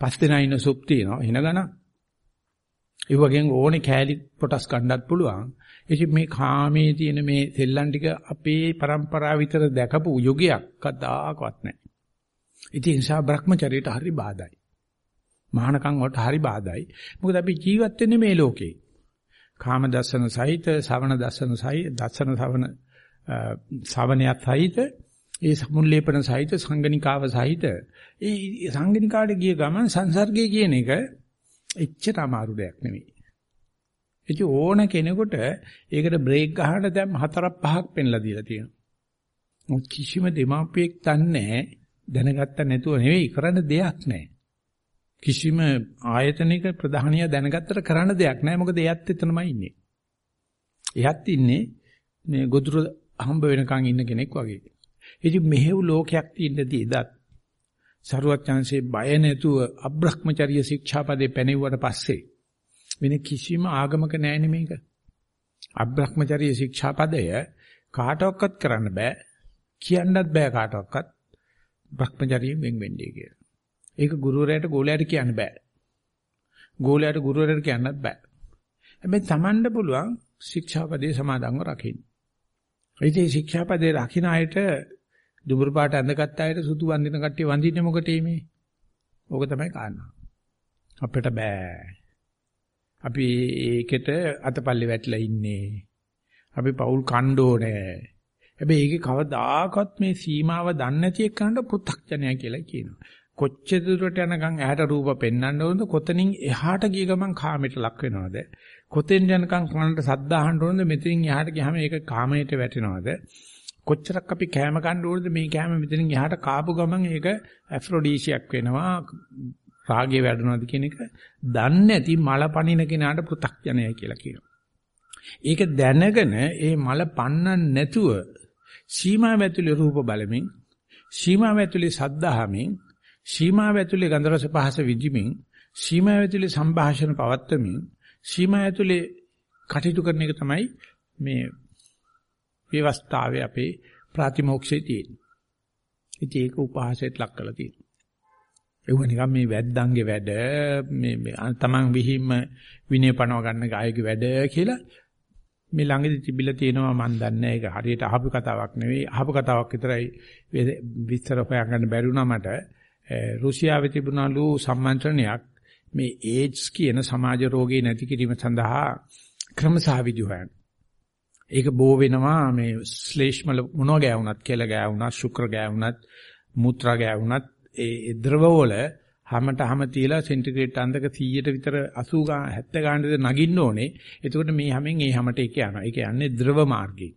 පස් දෙනා ඉන්න සුප් තියෙනවා හින ගණන් ඒ වගේම ඕනේ කෑලි කොටස් ගන්නත් පුළුවන් ඉතින් මේ කාමයේ තියෙන මේ සෙල්ලම් ටික අපේ પરම්පරාව විතර දැකපු යුගයක් කදාකවත් නැහැ. ඉතින් ඒ නිසා Brahmacharyaට හරි බාධායි. මහානකම් වලට හරි බාධායි. මොකද අපි ජීවත් වෙන්නේ මේ ලෝකේ. කාම දර්ශන සහිත ශවණ දර්ශන සහිත දර්ශන ශවණ ශවණයත් සහිත ඒ සමුල්ලේපන සහිත සංගණිකාව සහිත. ඒ සංගණිකාට ගිය ගමන් සංසර්ගය කියන එක එච්චර අමාරු දෙයක් නෙවෙයි. ඉතින් ඕන කෙනෙකුට ඒකට බ්‍රේක් ගහන්න දැන් හතරක් පහක් පෙන්ලා දීලා තියෙනවා. කිසිම දෙමාපියෙක් දන්නේ දැනගත්ත නැතුව නෙවෙයි කරන්න දෙයක් නැහැ. කිසිම ආයතනික ප්‍රධානිය දැනගත්තට කරන්න දෙයක් නැහැ. මොකද එයත් එතනමයි ඉන්නේ. එයත් ඉන්නේ මේ ගොදුර හම්බ වෙනකන් ඉන්න කෙනෙක් වගේ. ඉතින් මෙහෙව් ලෝකයක් තියෙද්දී එදත් සරුවත් chance බය නැතුව අබ්‍රහ්මචර්ය ශික්ෂාපදේ පැනෙව්වට පස්සේ වෙන කිසිම ආගමක නැහැ මේක. අබ්‍රහ්මචර්ය ශික්ෂාපදය කාටවත් කරන්න බෑ. කියන්නත් බෑ කාටවත්. භ්‍රමචර්යයෙන් වෙන් වෙන්නේ කියලා. ඒක ගුරුවරයාට ගෝලයාට කියන්න බෑ. ගෝලයාට ගුරුවරයාට කියන්නත් බෑ. හැබැයි Tamanda පුළුවන් ශික්ෂාපදේ සමාදන්ව රකින්න. ඉතින් ශික්ෂාපදේ රකින්න අයට දුඹුරු පාට ඇඳගත් අයට සුදු වඳින කට්ටිය වඳින්නේ මොකටේ මේ? ඕක තමයි කාරණා. අපිට බෑ. අපි ඒකට අතපල්ලේ වැටිලා ඉන්නේ. අපි පෞල් කණ්ඩෝනේ. හැබැයි ඒකේ කවදාකවත් මේ සීමාව දන්නේ නැති එක්කනට පෘථග්ජනය කියලා කියනවා. කොච්චර දුරට යනකම් ඇහැට රූප පෙන්වන්න ඕනද කොතනින් එහාට ගිය ගමන් කාමයට ලක් වෙනවද කොතෙන් යනකම් කනට සද්ද අහන්න ඕනද මෙතනින් එහාට ගියාම ඒක කාමයට වැටෙනවද කොච්චරක් අපි කැම ගන්න ඕනද මේ කැම මෙතනින් එහාට කාපු ගමන් ඒක ඇෆ්‍රොඩීසියක් වෙනවා රාගය වැඩනවද කියන එක දන්නේ නැති මල පනින කෙනාට පෘ탁ජනයයි කියලා කියනවා. ඒක දැනගෙන ඒ මල පන්නන්න නැතුව සීමාව ඇතුලේ රූප බලමින් සීමාව ඇතුලේ සද්ධාහමින් සීමාව ඇතුලේ ගන්ධ රස පහස විඳිමින් සීමාව ඇතුලේ සංభాෂණ පවත්වමින් සීමාව ඇතුලේ කටයුතු කරන එක තමයි මේ ව්‍යවස්ථාවේ අපේ ප්‍රතිමෝක්ෂයේ තියෙන්නේ. ඉතින් ඒක උපහාසයට ලක් කරලා තියෙනවා. ඒව නිකන් මේ වැද්දන්ගේ වැඩ මේ තමන් විහිම්ම විනය පනව ගන්න ගායකගේ වැඩ කියලා මේ ළඟදී තිබිලා තියෙනවා මන් දන්නේ ඒක හරියට අහපු කතාවක් නෙවෙයි අහපු කතාවක් විතරයි විස්තර හොයාගන්න බැරි වුණා මට රුසියාවේ තිබුණලු සම්මන්ත්‍රණයක් මේ ඒඩ්ස් කියන සමාජ රෝගේ නැති කිරීම සඳහා ක්‍රමසහවිදි හොයන. ඒක බෝ වෙනවා මේ ශ්ලේෂ්මල මොනවා ගෑවුනත් කියලා ගෑවුනත් ශුක්‍ර ගෑවුනත් මුත්‍රා ගෑවුනත් ඒ ද්‍රවවල හැමට හැම තියලා සෙන්ටිග්‍රේඩ් අන්දක 100ට විතර 80 ගා 70 ගානට නගින්න ඕනේ. එතකොට මේ හැමෙන් ඒ හැමට ඒක යනවා. ඒක යන්නේ ද්‍රව මාර්ගේ.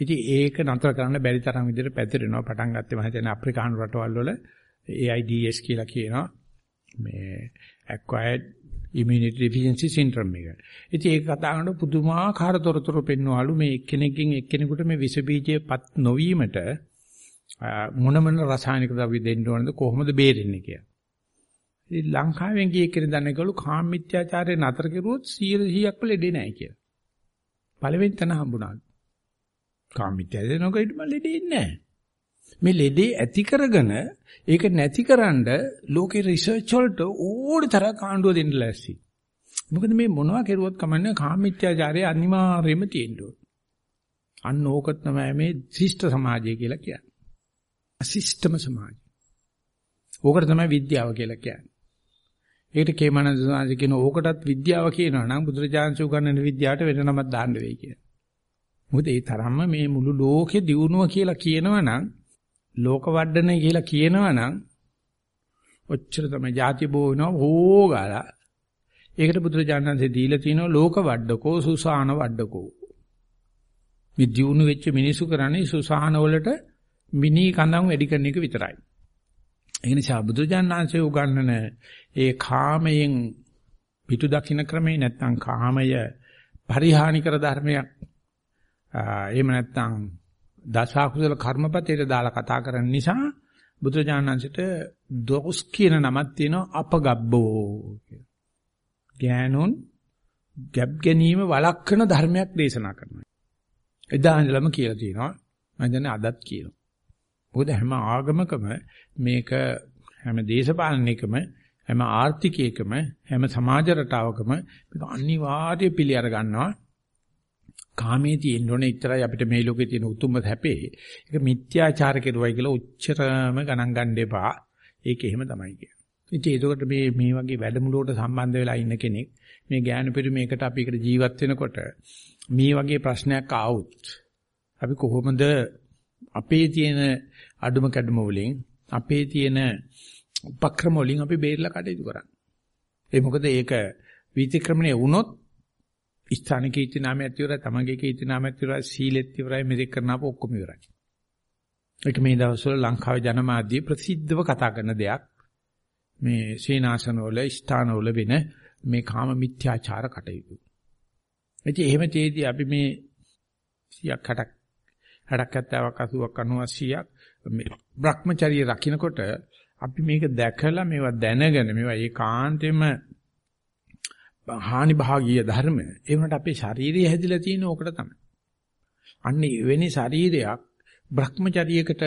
ඉතින් ඒක නතර කරන්න බැරි තරම් විදිහට පැතිරෙනවා. පටන් ගත්තේ මම හිතන්නේ අප්‍රිකානු රටවල් වල AIDS කියලා කියනවා. මේ acquired immunity deficiency syndrome එක. ඉතින් ඒක කතා කරනකොට පුදුමාකාර තොරතුරු පෙන්වවලු මේ එක්කෙනෙක්ගෙන් එක්කෙනෙකුට මේ විස බීජයපත් නොවීමට මොන මොන රසායනික ද්‍රව්‍ය දෙන්න ඕනද කොහොමද බේරෙන්නේ කියලා. ඉතින් ලංකාවෙන් ගිය කෙනෙක් දන්නේකලු කාමීත්‍යාචාරය නතර කෙරුවොත් 100ක් ලෙඩේ නැහැ කියලා. පළවෙනි තැන හම්බුණා. කාමීත්‍යාචාරය නොකෙයිට මම ලෙඩේ නැහැ. මේ ලෙඩේ ඇති කරගෙන ඒක නැතිකරන්න ලෝකේ රිසර්ච් වලට ඕනි තරම් කාණ්ඩුව දෙන්න ලෑස්ති. මොකද මේ මොනවා කෙරුවත් කමන්නේ කාමීත්‍යාචාරය අනිවාර්යයෙන්ම තියෙන්න ඕන. අන්න ඕක තමයි මේ ශිෂ්ට සමාජය කියලා කියන්නේ. අශිෂ්ටම සමාජය. ඕකට තමයි විද්‍යාව කියලා කියන්නේ. ඒකට කේමනන්ද සමාජය කියන ඕකටත් විද්‍යාව කියනවා නම් බුදුරජාණන් ශ්‍රී උගන්වන විද්‍යාවට වෙන නමක් දාන්න වෙයි කියලා. මොකද ඒ තරම්ම මේ මුළු ලෝකේ දියුණුව කියලා කියනවනම් ලෝක වඩන කියලා කියනවනම් ඔච්චර තමයි ಜಾති බෝ වෙනවා හොගාලා. ඒකට බුදුරජාණන්සේ දීලා තිනවා ලෝක වඩඩකෝ සුසාන වඩඩකෝ. මේ දියුණු වෙච්ච මිනිසු කරන්නේ සුසාන වලට මිනි කඳන් වැඩි කරන එක විතරයි. ඒ නිසා බුදුජානනාංශය උගන්වන ඒ කාමයෙන් පිටු දකින්න ක්‍රමේ නැත්තම් කාමය පරිහානි කර ධර්මයක් එහෙම නැත්තම් දසාකුසල කර්මපතේට දාලා කතා කරන නිසා බුදුජානනාංශයට දොස් කියන නමක් තියෙනවා අපගබ්බෝ කියලා. ගෑනුන් ගැබ් ගැනීම වළක්වන ධර්මයක් දේශනා කරනවා. එදා ඉඳලම කියලා තියෙනවා. මම දන්නේ අදත් කියනවා. මොකද හැම ආගමකම මේක හැම දේශපාලනයකම හැම ආර්ථිකයකම හැම සමාජ රටාවකම මේක අනිවාර්ය පිළි අර ගන්නවා. කාමයේ තියෙන්න ඕනේ ඉතරයි අපිට මේ ලෝකේ තියෙන උතුම්ම හැපේ. ඒක මිත්‍යාචාර කෙරුවයි කියලා උච්චරම ගණන් ගන්න එපා. ඒක එහෙම තමයි කියන්නේ. ඉතින් ඒකට මේ මේ වගේ වැඩමුළුවට සම්බන්ධ වෙලා ඉන්න කෙනෙක් මේ ඥාන පරිමේකට අපි එකට ජීවත් වෙනකොට මේ වගේ ප්‍රශ්නයක් ආවොත් අපි කොහොමද අපේ තියෙන අඩුම කැඩුම වලින් අපේ තියෙන උපක්‍රම වලින් අපි බේරලා කටයුතු කරන්නේ. ඒ මොකද ඒක විතික්‍රමණය වුණොත් ස්ථානික කීර්ති නාමයක් ඉවරයි, තමන්ගේ කීර්ති නාමයක් ඉවරයි, සීලෙත් ඉවරයි, මෙතෙක් කරනාප ඔක්කොම ඉවරයි. ඒක මේ දවස්වල ලංකාවේ ජනමාධ්‍ය ප්‍රසිද්ධව කතා කරන දෙයක්. මේ සීනාසනවල ස්ථානවල වෙන මේ කාම මිත්‍යාචාර කටයුතු. ඉතින් එහෙම තේදී අපි මේ 100ක් 60ක් 60ක් 70ක් 80ක් 90ක් මේ Brahmacharya රකින්නකොට අපි මේක දැකලා මේවා දැනගෙන මේවා ඒකාන්තෙම හානි භාගීය ධර්ම ඒ වුණාට අපේ ශාරීරිය හැදිලා තියෙන ඕකට තමයි. අන්න එවැනි ශරීරයක් Brahmacharyaකට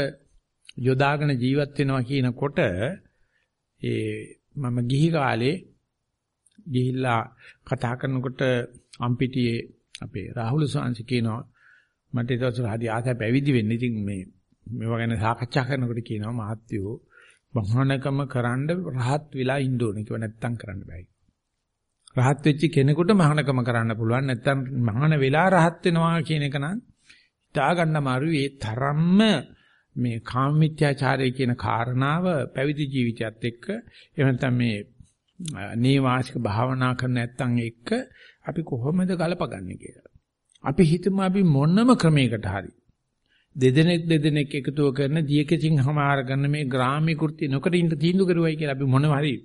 යොදාගෙන ජීවත් වෙනවා කියනකොට ඒ මම ගිහි කාලේ ගිහිල්ලා කතා කරනකොට අම්පිටියේ අපේ රාහුල සාංශ කියනවා මට ඒ දවස්වල හරි ආසයි පැවිදි වෙන්න. ඉතින් මේ මේවා ගැන සාකච්ඡා කරනකොට කියනවා මහත්යෝ මහානකම කරන්න රහත් වෙලා ඉන්න ඕනේ කිව්ව නැත්තම් කරන්න බෑ. රහත් වෙච්ච කෙනෙකුට මහානකම කරන්න පුළුවන් නැත්තම් මහාන වෙලා රහත් වෙනවා කියන එක නම් හිතා ගන්න අමාරුයි. ඒ තරම්ම මේ කාමමිත්‍යාචාරය කියන කාරණාව පැවිදි ජීවිතයත් එක්ක එහෙම නැත්නම් මේ නේවාසික භාවනා කරන නැත්නම් එක්ක අපි කොහොමද ගලපගන්නේ කියලා. අපි හිතමු අපි මොනම ක්‍රමයකට හරි දෙදෙනෙක් දෙදෙනෙක් එකතුව කරන දියකකින් හමාර ගන්න මේ ග්‍රාම්‍ය කෘත්‍ය නොකර ඉන්න තීන්දුව කරුවයි කියලා අපි මොනව හරි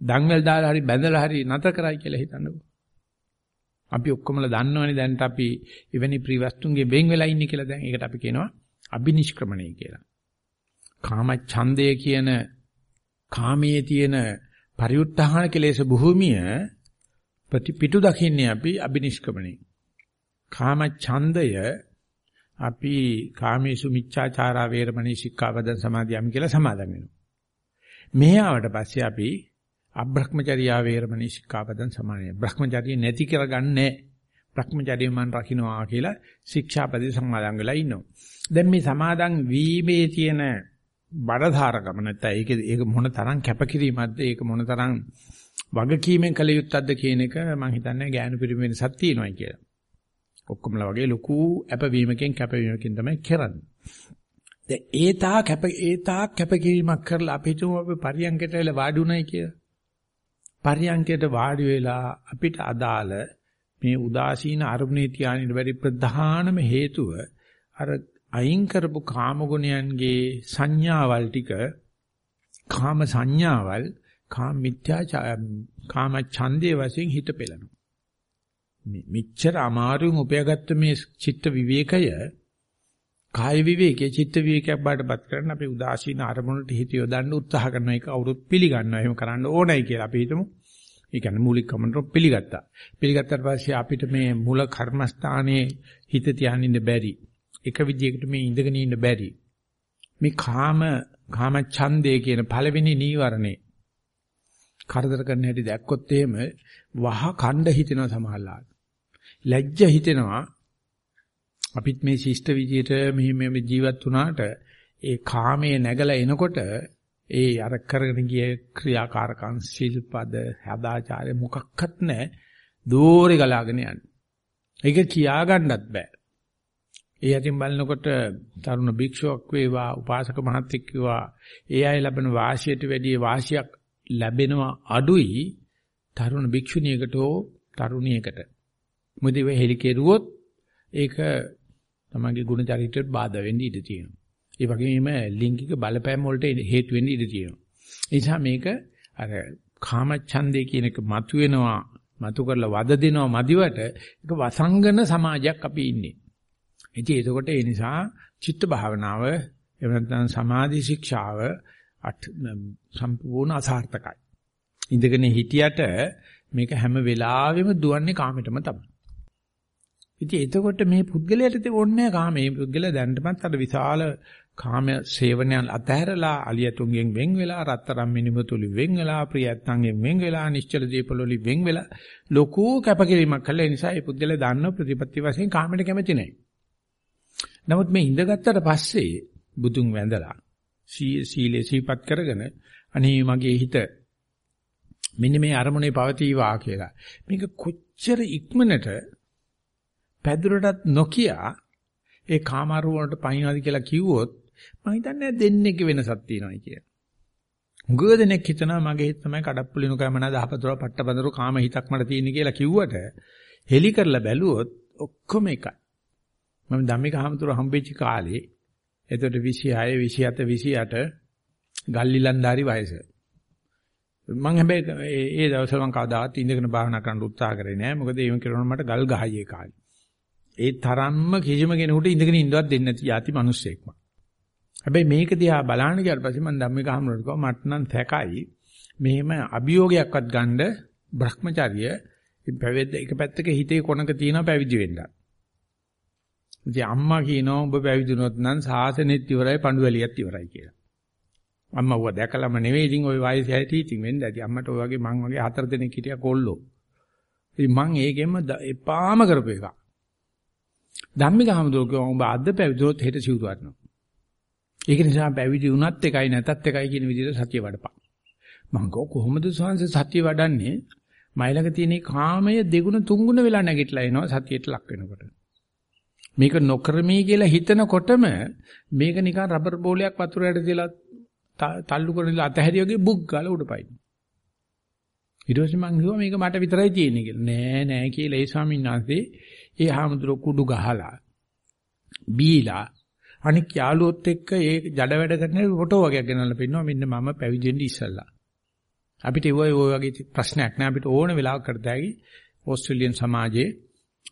දන්වැල් දාලා හරි බැඳලා හරි නැතර කරයි කියලා හිතන්නකෝ. අපි ඔක්කොමලා දන්නවනේ දැන්ට අපි එවැනි ප්‍රිවස්තුන්ගේ බෙන් වෙලා ඉන්නේ කියලා දැන් ඒකට අපි කියනවා අබිනිෂ්ක්‍රමණය කියලා. කාම ඡන්දය කියන කාමයේ තියෙන පරිඋත්හාන කෙලෙස භූමිය ප්‍රතිපිටු දකින්නේ අපි අබිනිෂ්ක්‍රමණය. කාම ඡන්දය අපි කාමේසු මිච්ඡාචාරා වේරමණී සික්ඛාපදං සමාදියාමි කියලා සමාදන් වෙනවා. මෙහි ආවට පස්සේ අපි අබ්‍රහ්මචර්යා වේරමණී සික්ඛාපදං සමාදියාමි. බ්‍රහ්මචර්ය නැති කරගන්නේ බ්‍රහ්මචර්ය මන් රකින්නවා කියලා ශික්ෂාපදේ සමාදන් වෙලා ඉන්නවා. දැන් මේ සමාදන් වීමේ තියෙන බඩධාරකම නැත්නම් ඒක ඒක මොන තරම් කැපකිරීමක්ද ඒක මොන තරම් වගකීමෙන් කළ යුත්තක්ද කියන එක මම හිතන්නේ ගෑනු පිරිමි වෙනසක් තියෙනවායි කියලා. ඔක්කොමලා වගේ ලොකු අපවීමකින් කැපවීමකින් තමයි කරන්නේ. දැන් ඒතා කැප ඒතා කැපකිරීමක් කරලා අපි හිතමු අපි පරියන්කයට වෙලා වාඩි උනායි කියලා. පරියන්කයට වාඩි වෙලා අපිට අදාළ මේ උදාසීන අරුණේ තියානින්න බැරි ප්‍රධානම හේතුව අර අයින් කරපු කාම ගුණයන්ගේ සංඥාවල් ටික කාම සංඥාවල් කාම මිත්‍යා කාම ඡන්දේ වශයෙන් හිත පෙළනවා. මෙච්චර අමාරුවෙන් උපයාගත්ත මේ චිත්ත විවේකය කාය විවේකයේ චිත්ත විවේකයක් බාටපත් කරන්න අපි උදාසීන අරමුණට හිත යොදන්න උත්සාහ කරන එක අවුරුත් පිළිගන්නවා. එහෙම කරන්න ඕනයි කියලා අපි හිතමු. ඒ කියන්නේ මූලික කමන්තර පිළිගත්තා. පිළිගත්තාට පස්සේ අපිට මේ මූල කර්මස්ථානයේ හිත තියාගෙන ඉන්න බැරි. එක විදියකට මේ ඉඳගෙන ඉන්න බැරි. මේ කාම කාම ඡන්දේ කියන පළවෙනි නීවරණේ කරදර කරන හැටි දැක්කොත් එහෙම වහ කණ්ඩ හිතෙනවා සමහරලාට. ලැජ්ජ හිතෙනවා අපිත් මේ ශිෂ්ට විදියට මෙහි මේ ජීවත් වුණාට ඒ කාමයේ නැගලා එනකොට ඒ අර කරගෙන ගිය ක්‍රියාකාරකම් ශිල්පද හදාචාරය මොකක්වත් නැහැ දෝරේ ගලාගෙන යන්නේ. ඒක කියා ගන්නත් බෑ. ඒ අතින් බලනකොට තරුණ භික්ෂුවක් වේවා උපාසක මහත්තයෙක් වේවා ඒ අය ලැබෙන වාසියට වැඩිය වාසියක් ලැබෙනවා අඩුයි තරුණ භික්ෂුණියකට හෝ තරුණියකට. මොකද ඒ හෙලි කෙරුවොත් ඒක තමන්ගේ ගුණ චරිතයට බාධා වෙන්න ඉඩ තියෙනවා. ඒ වගේම ලිංගික බලපෑම් වලට හේතු වෙන්න ඉඩ තියෙනවා. ඒ නිසා මේක අර කාමච්ඡන්දේ කියන එක මතුවෙනවා මතු කරලා වද දෙනවා මදිවට ඒක වසංගන සමාජයක් අපි ඉන්නේ. ඉතින් ඒකකොට ඒ නිසා චිත්ත භාවනාව එහෙම නැත්නම් සමාධි ශික්ෂාව සම්පූර්ණ අසාර්ථකයි. ඉඳගෙන හිටියට මේක හැම වෙලාවෙම දුවන්නේ කාමයටම තමයි. ඉතින් එතකොට මේ පුද්ගලයාට ඕනේ කාමයේ පුද්ගලයා දැනටමත් අර විශාල කාම සේවනයන් අතහැරලා අලියතුන්ගෙන් වෙන් වෙලා රත්තරම් මිනිමතුලි වෙන් වෙලා ප්‍රියත්න්ගෙන් වෙන් වෙලා නිශ්චල දීපල වලින් වෙන් වෙලා ලොකු කැපකිරීමක් කළා ඒ නිසා මේ පුද්ගලයා දන්න ප්‍රතිපත්ති වශයෙන් කාමයට කැමති නැහැ. නමුත් මේ ඉඳගත්තට පස්සේ බුදුන් වැඳලා සීලේ සීපත් කරගෙන අනේ මගේ හිත මෙන්න මේ අරමුණේ පවතිවා කියලා. මේක කොච්චර ඉක්මනට පැදුරටත් නොකිය ඒ කාමාරු වලට පයින්වාද කියලා කිව්වොත් මම හිතන්නේ දෙන්නේක වෙනසක් තියෙනවා කියලා. උගව දෙනෙක් හිතනවා මගේ හිත තමයි කඩප්පුලිනු කමන දහපතර පට්ටබඳරු කාම හිතක් මට තියෙන කියලා කිව්වට හෙලි කරලා බැලුවොත් ඔක්කොම එකයි. මම ධම්මික හමුතුර හම්බෙච්ච කාලේ එතකොට 26 27 28 ගල්ලිලන්දාරි වයස. මම හැබැයි ඒ දවස්වල මම කවදාවත් ඉඳගෙන භාවනා කරන්න උත්සාහ කරේ නෑ. මොකද ඒව කරනකොට මට ගල් ගහයි කාලේ. ඒ තරම්ම කිසිම කෙනෙකුට ඉඳගෙන ඉන්නවත් දෙන්නේ නැති යටි මිනිස්සෙක්ම. හැබැයි මේක දිහා බලන්න ගියාට පස්සේ මම ධම්මික හමුරට කිව්වා මට නම් තැකයි මෙහෙම අභියෝගයක්වත් ගන්න Brahmacharya පැවිද්ද එක පැත්තක හිතේ කොනක තියෙනවා පැවිදි වෙන්න. ඉතින් අම්මා කියනවා ඔබ පැවිදුනොත් නම් සාසනෙත් ඉවරයි පඬුවැලියත් ඉවරයි කියලා. අම්මා ඌව දැකලාම නෙවෙයි ඉතින් ওই වයසේ ඇටි ඉතින් වෙන්න ඇති. අම්මට ඔය වගේ මං වගේ හතර දෙනෙක් හිටියා කොල්ලෝ. ඉතින් මං ඒකෙන්ම එපාම කරපු එක. ධම්මික හමුදුර කිව්වා උඹ අද පැවිදුනොත් හෙට සිවුරු අරනවා. ඒක නිසා පැවිදි වුණත් එකයි නැතත් එකයි කියන විදිහට සතිය වඩපන්. මං කොහොමද සංස සතිය වඩන්නේ? මයිලක තියෙන කාමය දෙගුණ තුන්ගුණ වෙලා නැගිටලා එනවා සතියට ලක් වෙනකොට. මේක නොකරමී කියලා හිතනකොටම මේක නිකන් රබර් බෝලයක් වතුරයට දාලා තල්ලු කරලා අතහැරිය වගේ බුක් ගාලා උඩපයින්. ඊට පස්සේ මං කිව්වා මේක මට විතරයි තියෙන්නේ කියලා. නෑ නෑ කියලා ඒ ස්වාමීන් වහන්සේ ඒ හාමුදුරුවෝ කුඩු ගහලා බීලා අනික් යාළුවොත් එක්ක ඒ ජඩ වැඩ කරන ෆොටෝ වගේක් ගෙනල්ලා පෙන්නනවා මෙන්න මම පැවිදෙන්න ඉස්සල්ලා. අපිට ඒ වගේ වගේ ප්‍රශ්නයක් නෑ අපිට ඕන වෙලාවක කරතයි ඕස්ට්‍රේලියන් සමාජයේ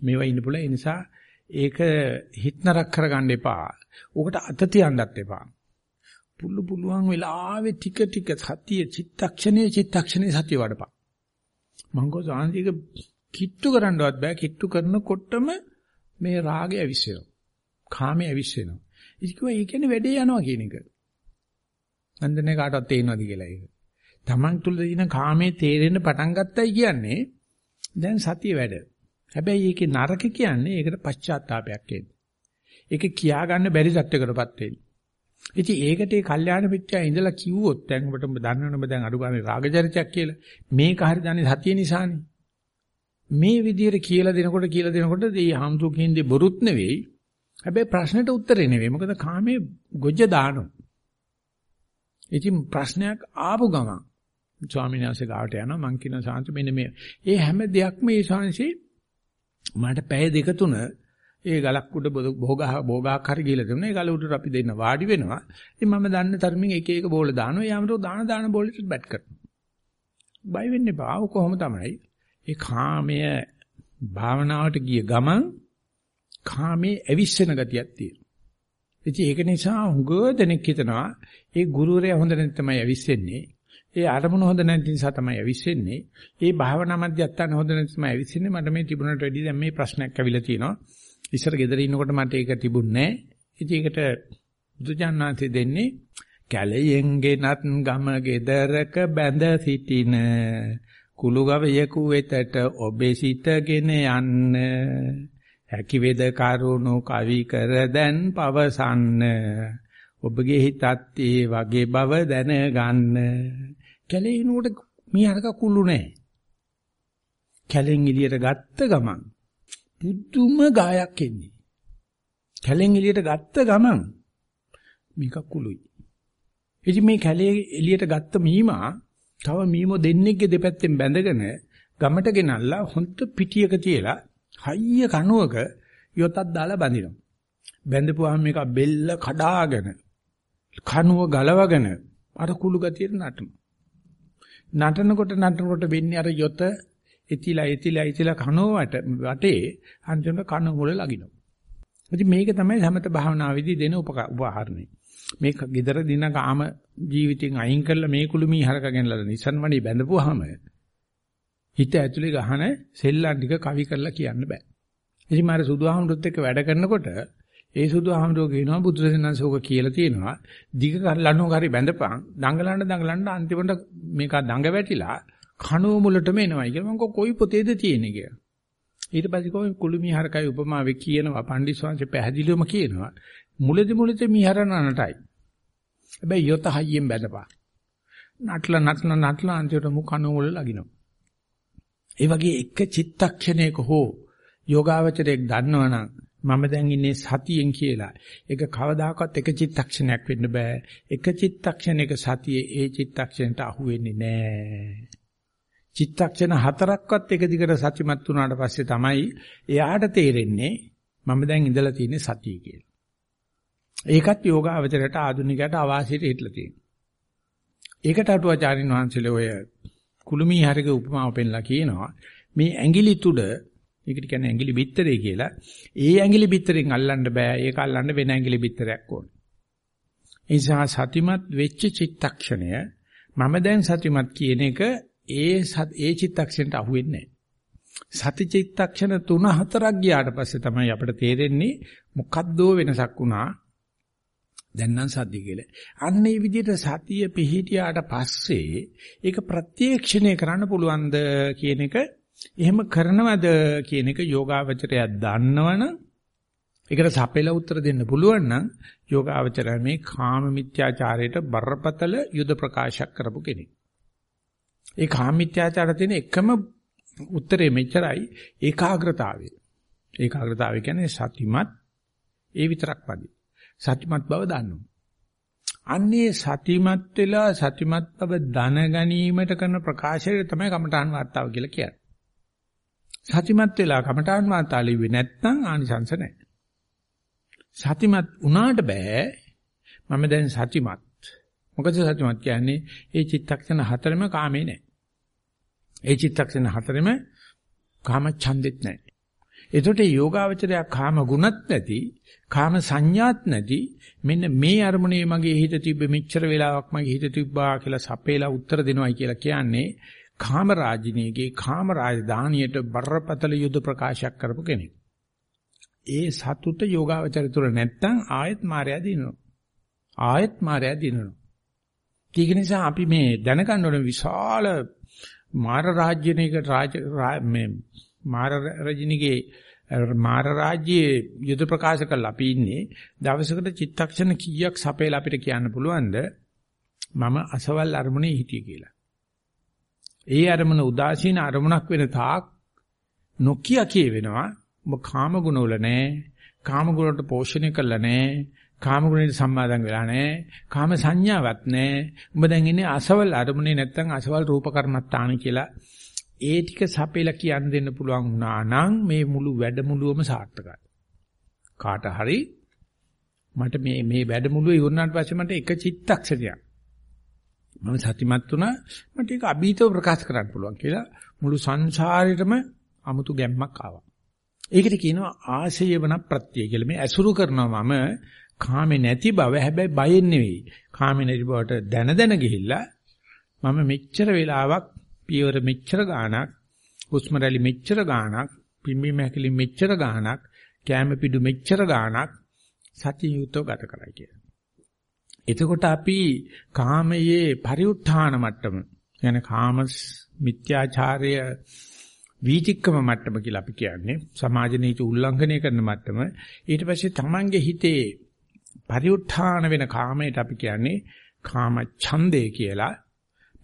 මේවා ඉන්න පුළුවන් ඒ නිසා ඒක හිටනරක් කරගන්න එපා. ඕකට අත තියන්නත් එපා. පුළු පුළුවන් වෙලාවෙ ටික ටික සතිය චිත්තක්ෂණයේ චිත්තක්ෂණයේ සතිය වඩපන්. මංගෝ සාන්තික කිට්ටු කරන්නවත් බෑ කිට්ටු කරනකොටම මේ රාගය ඇවිස්සෙනවා. කාමය ඇවිස්සෙනවා. ඉතින් කිව්වා ඒ කියන්නේ වැඩේ යනවා කියන එක. නන්දනේ කාටවත් තේරෙනවද කියලා ඒක. Taman තුල තියෙන කාමයේ තේරෙන්න පටන් ගත්තයි කියන්නේ දැන් සතිය වැඩ. හැබැයි ඒකේ නරක කියන්නේ ඒකට පශ්චාත්තාවයක් එන්නේ. ඒක කියා ගන්න බැරි සත්‍යකටපත් වෙන්නේ. ඉතින් ඒකට ඒ කල්යාණ මිත්‍යා ඉඳලා කිව්වොත් දැන් ඔබට ඔබ දන්නවනේ ඔබ දැන් අඩු ගානේ රාගචරිතයක් කියලා. මේක හරි දන්නේ සතිය නිසානේ. මේ විදිහට කියලා දෙනකොට කියලා දෙනකොට මේ හම්සු කියන්නේ බොරුත් නෙවෙයි. හැබැයි ප්‍රශ්නෙට උත්තරේ නෙවෙයි. මොකද කාමයේ ගොජ්ජ දානවා. ඉතින් ප්‍රශ්නයක් ආපු ගමන් ස්වාමීන් වහන්සේ ගාවට යනවා මං කියන සාංශ මෙන්න මේ. ඒ හැම දෙයක්ම ඒ ශාංශේ මට පැය දෙක තුන ඒ ගලක් උඩ භෝගහ භෝගහක් හරි ගිහලා තිබුණා. ඒ ගල උඩට අපි දෙන්න වාඩි වෙනවා. ඉතින් මම දන්න තරමින් එක එක බෝල දානවා. යාමතෝ දාන දාන බෝලෙට බැට් කරනවා. බය වෙන්න එපා. කොහොම තමයි. ඒ කාමය භාවනාවට ගිය ගමන් කාමයේ ඇවිස්සෙන ගතියක් තියෙනවා. ඉතින් ඒක නිසා හුඟ දෙනෙක් හිතනවා ඒ ගුරුවරයා හොඳ නැති තමයි ඇවිස්සෙන්නේ. ඒ අරමුණ හොඳ නැති නිසා තමයි ඇවිස්සෙන්නේ. ඒ භාවනා මධ්‍යස්ථාන හොඳ නැති තමයි ඇවිස්සෙන්නේ. මට මේ තිබුණට වැඩිය දැන් මේ ප්‍රශ්නයක් ඇවිල්ලා තියෙනවා. ඉස්සර ගෙදර ඉන්නකොට මට ඒක තිබුණේ නැහැ. ඉතින් ඒකට බුදුජානනාථි දෙන්නේ කැලයෙන් ගෙනත් ගම ගෙදරක බැඳ සිටින කුළු ගවයෙකු වෙතට ඔබේ සිතගෙන යන්න. හැකි වේද කරුණු කවි කර දැන් පවසන්න. ඔබගේ හිතත් ඒ වගේ බව දැනගන්න. කැලේ ඉනකොට මීහරක කුළු නැහැ කැලෙන් එළියට ගත්ත ගමන් පුදුම ගායක් එන්නේ. කැලෙන් එළියට ගත්ත ගමන් මේක කුළුයි. ඉතින් මේ කැලේ එළියට ගත්ත මීමා තව මීමෝ දෙන්නෙක්ගේ දෙපැත්තෙන් බැඳගෙන ගමට ගෙනල්ලා හොන්ත පිටියක තියලා හයිය කණුවක යොතක් දාලා බඳිනවා. බැඳපුවාම මේක බෙල්ල කඩාගෙන කණුව ගලවගෙන අර කුළු ගතියට නටනවා. නටනකොට නටනකොට වෙන්නේ අර යොත එතිලා එතිලා එතිලා කනෝවට වටේ අන්තිමට කන මුල ලගිනවා. ඉතින් මේක තමයි සමත භාවනාවේදී දෙන උපහාරණය. මේක gedara දින කාම ජීවිතෙන් අයින් කරලා මේ කුළුමී හරක ගෙනලා නිසන්වණි බැඳපුවාම හිත ඇතුලේ ගහන සෙල්ලම් ටික කවි කරලා කියන්න බෑ. ඉතින් මාර සුදුහාමුදුත් එක්ක වැඩ කරනකොට ඒ සුදුහාමුදුර කියනවා බුදුසසුනන්සෝක කියලා තියෙනවා. දිග ලණුවක හරි බැඳපන්. දඟලන්න දඟලන්න අන්තිමට මේක දඟ වැටිලා කණුව මුලටම එනවයි කියලා මම කොයි පොතේද තියෙන්නේ කියලා. ඊට පස්සේ කොයි කුළුමී හරකයි උපමාවේ කියනවා. පණ්ඩිස්වාංශ පැහැදිලිවම කියනවා. මුලදි මුලදි මීහරන නටයි. හැබැයි යොත හයියෙන් බැඳපන්. නටලා නටලා නටලා අන්තිමට මු කණුව මුල ලගිනවා. ඒ වගේ එක චිත්තක්ෂණයක හෝ යෝගාවචරයක් දන්නවනම් මම දැන් ඉන්නේ සතියෙන් කියලා. ඒක කවදාකවත් එක චිත්තක්ෂණයක් වෙන්න බෑ. එක චිත්තක්ෂණයක සතියේ ඒ චිත්තක්ෂණයට අහු වෙන්නේ නෑ. චිත්තක්ෂණ හතරක්වත් එක දිගට සතිමත් වුණාට පස්සේ තමයි එයාට තේරෙන්නේ මම දැන් ඉඳලා තියෙන්නේ සතිය කියලා. ඒකත් යෝගාවචරයට ආධුනිකයට අවාසියට හිටලා තියෙනවා. ඒකට අටුවාචාරින් වහන්සේලා ඔය කුළුමී හරිගේ උපමාව පෙන්ලා කියනවා මේ ඇඟිලි තුඩ ඒකට කියන්නේ ඇඟිලි බිත්තරේ කියලා. ඒ ඇඟිලි බිත්තරෙන් අල්ලන්න බෑ. ඒක අල්ලන්න වෙන ඇඟිලි බිත්තරයක් ඕන. ඒ නිසා සතිමත් වෙච්ච චිත්තක්ෂණය මම දැන් සතිමත් කියන එක ඒ ඒ චිත්තක්ෂණයට අහු වෙන්නේ සති චිත්තක්ෂණ 3 4ක් ගියාට පස්සේ තමයි අපිට තේරෙන්නේ මොකද්දෝ වෙනසක් වුණා. දැන් නම් සතිය කියලා. අන්න ඒ විදිහට සතිය පිහිටියාට පස්සේ ඒක ප්‍රත්‍යක්ෂණය කරන්න පුළුවන්ද කියන එක එහෙම කරනවද කියන එක යෝගාවචරය දන්නවනම් ඒකට සපෙලා උත්තර දෙන්න පුළුවන් නම් යෝගාවචරය මේ කාම මිත්‍යාචාරයට බරපතල යුද ප්‍රකාශයක් කරපු කෙනෙක්. ඒ කාම මිත්‍යාචාරය තියෙන එකම උත්තරේ මෙච්චරයි ඒකාග්‍රතාවය. ඒකාග්‍රතාවය කියන්නේ සතිමත් ඒ විතරක් පදි. සතිමත් බව දන්නවා. අන්නේ සතිමත් වෙලා සතිමත් බව දැන ගැනීමට කරන ප්‍රකාශය තමයි කමඨාන් වාර්තාව කියලා කියන්නේ. සතිමත් වෙලා කමඨාන් වාර්තා ලිව්වේ නැත්නම් ආනිසංස නැහැ. සතිමත් වුණාට බෑ මම දැන් සතිමත්. මොකද සතිමත් කියන්නේ ඒ චිත්තක්ෂණ හතරෙම කාමේ නැහැ. ඒ චිත්තක්ෂණ හතරෙම කාම ඡන්දෙත් නැහැ. එතකොට යෝගාවචරය කාම ගුණත් නැති, කාම සංඥාත් නැති මෙන්න මේ අරමුණේ මගේ හිත තිබ්බ මෙච්චර වෙලාවක් මගේ හිත තිබ්බා කියලා සපේලා උත්තර දෙනවයි කියලා කියන්නේ කාම රාජිනීගේ කාම රාජධානියට බරපතල යුද ප්‍රකාශයක් කරපු කෙනෙක්. ඒ සතුට යෝගාවචර තුර නැත්තම් ආයත් මායя දිනනවා. ආයත් මායя දිනනවා. ඒක නිසා අපි මේ දැනගන්න ඕන විශාල මාර රාජ්‍යනික රාජ මේ මාර රජිනිගේ මාර රාජ්‍යයේ යුද ප්‍රකාශ කරලා අපි ඉන්නේ දවසකට චිත්තක්ෂණ කීයක් සපේලා අපිට කියන්න පුළුවන්ද? මම අසවල් අරමුණේ හිටියේ කියලා. ඒ අරමුණ උදාසීන අරමුණක් වෙන තාක් නොකිය කියවෙනවා. ඔබ කාම ගුණවල නැහැ කාම ගුණවලට පෝෂණය කළා නැහැ කාම ගුණයට සම්මාදම් වෙලා නැහැ කාම සංඥාවක් නැහැ ඔබ දැන් ඉන්නේ අසවල් අරමුණේ නැත්තම් අසවල් රූප කර්මත්තාන කියලා ඒ ටික සපෙලා කියන්න දෙන්න පුළුවන් වුණා නම් මේ මුළු වැඩමුළුවම සාර්ථකයි කාට හරි මට මේ මේ වැඩමුළුව ඉවරනාට පස්සේ මට එක චිත්තක්ෂණයක් මම සතිමත් වුණා මට ඒක අභීතව ප්‍රකාශ කරන්න පුළුවන් කියලා මුළු සංසාරෙටම 아무තු ගැම්මක් ආවා. ඒකට කියනවා ආශයවන ප්‍රත්‍ය කියලා. මේ ඇසුරු කරනවා මම කාමේ නැති බව හැබැයි බයෙන් නෙවෙයි. කාමේ නැති බවට දැන දැන ගිහිල්ලා මම මෙච්චර වෙලාවක් පියවර මෙච්චර ගාණක්, හුස්ම රැලි මෙච්චර ගාණක්, පිම්බි මහැකිලි මෙච්චර ගාණක්, කැම පිඩු මෙච්චර ගාණක් සතිය යුතව ගත කරයි කියලා. එතකොට අපි කාමයේ පරිඋත් ทาน මට්ටම යන කාම මිත්‍යාචාරය වීතික්කම මට්ටම කියලා අපි කියන්නේ සමාජ නීති උල්ලංඝනය කරන මට්ටම ඊට පස්සේ තමන්ගේ හිතේ පරිඋත්ථාන වෙන කාමයට අපි කියන්නේ කාම ඡන්දය කියලා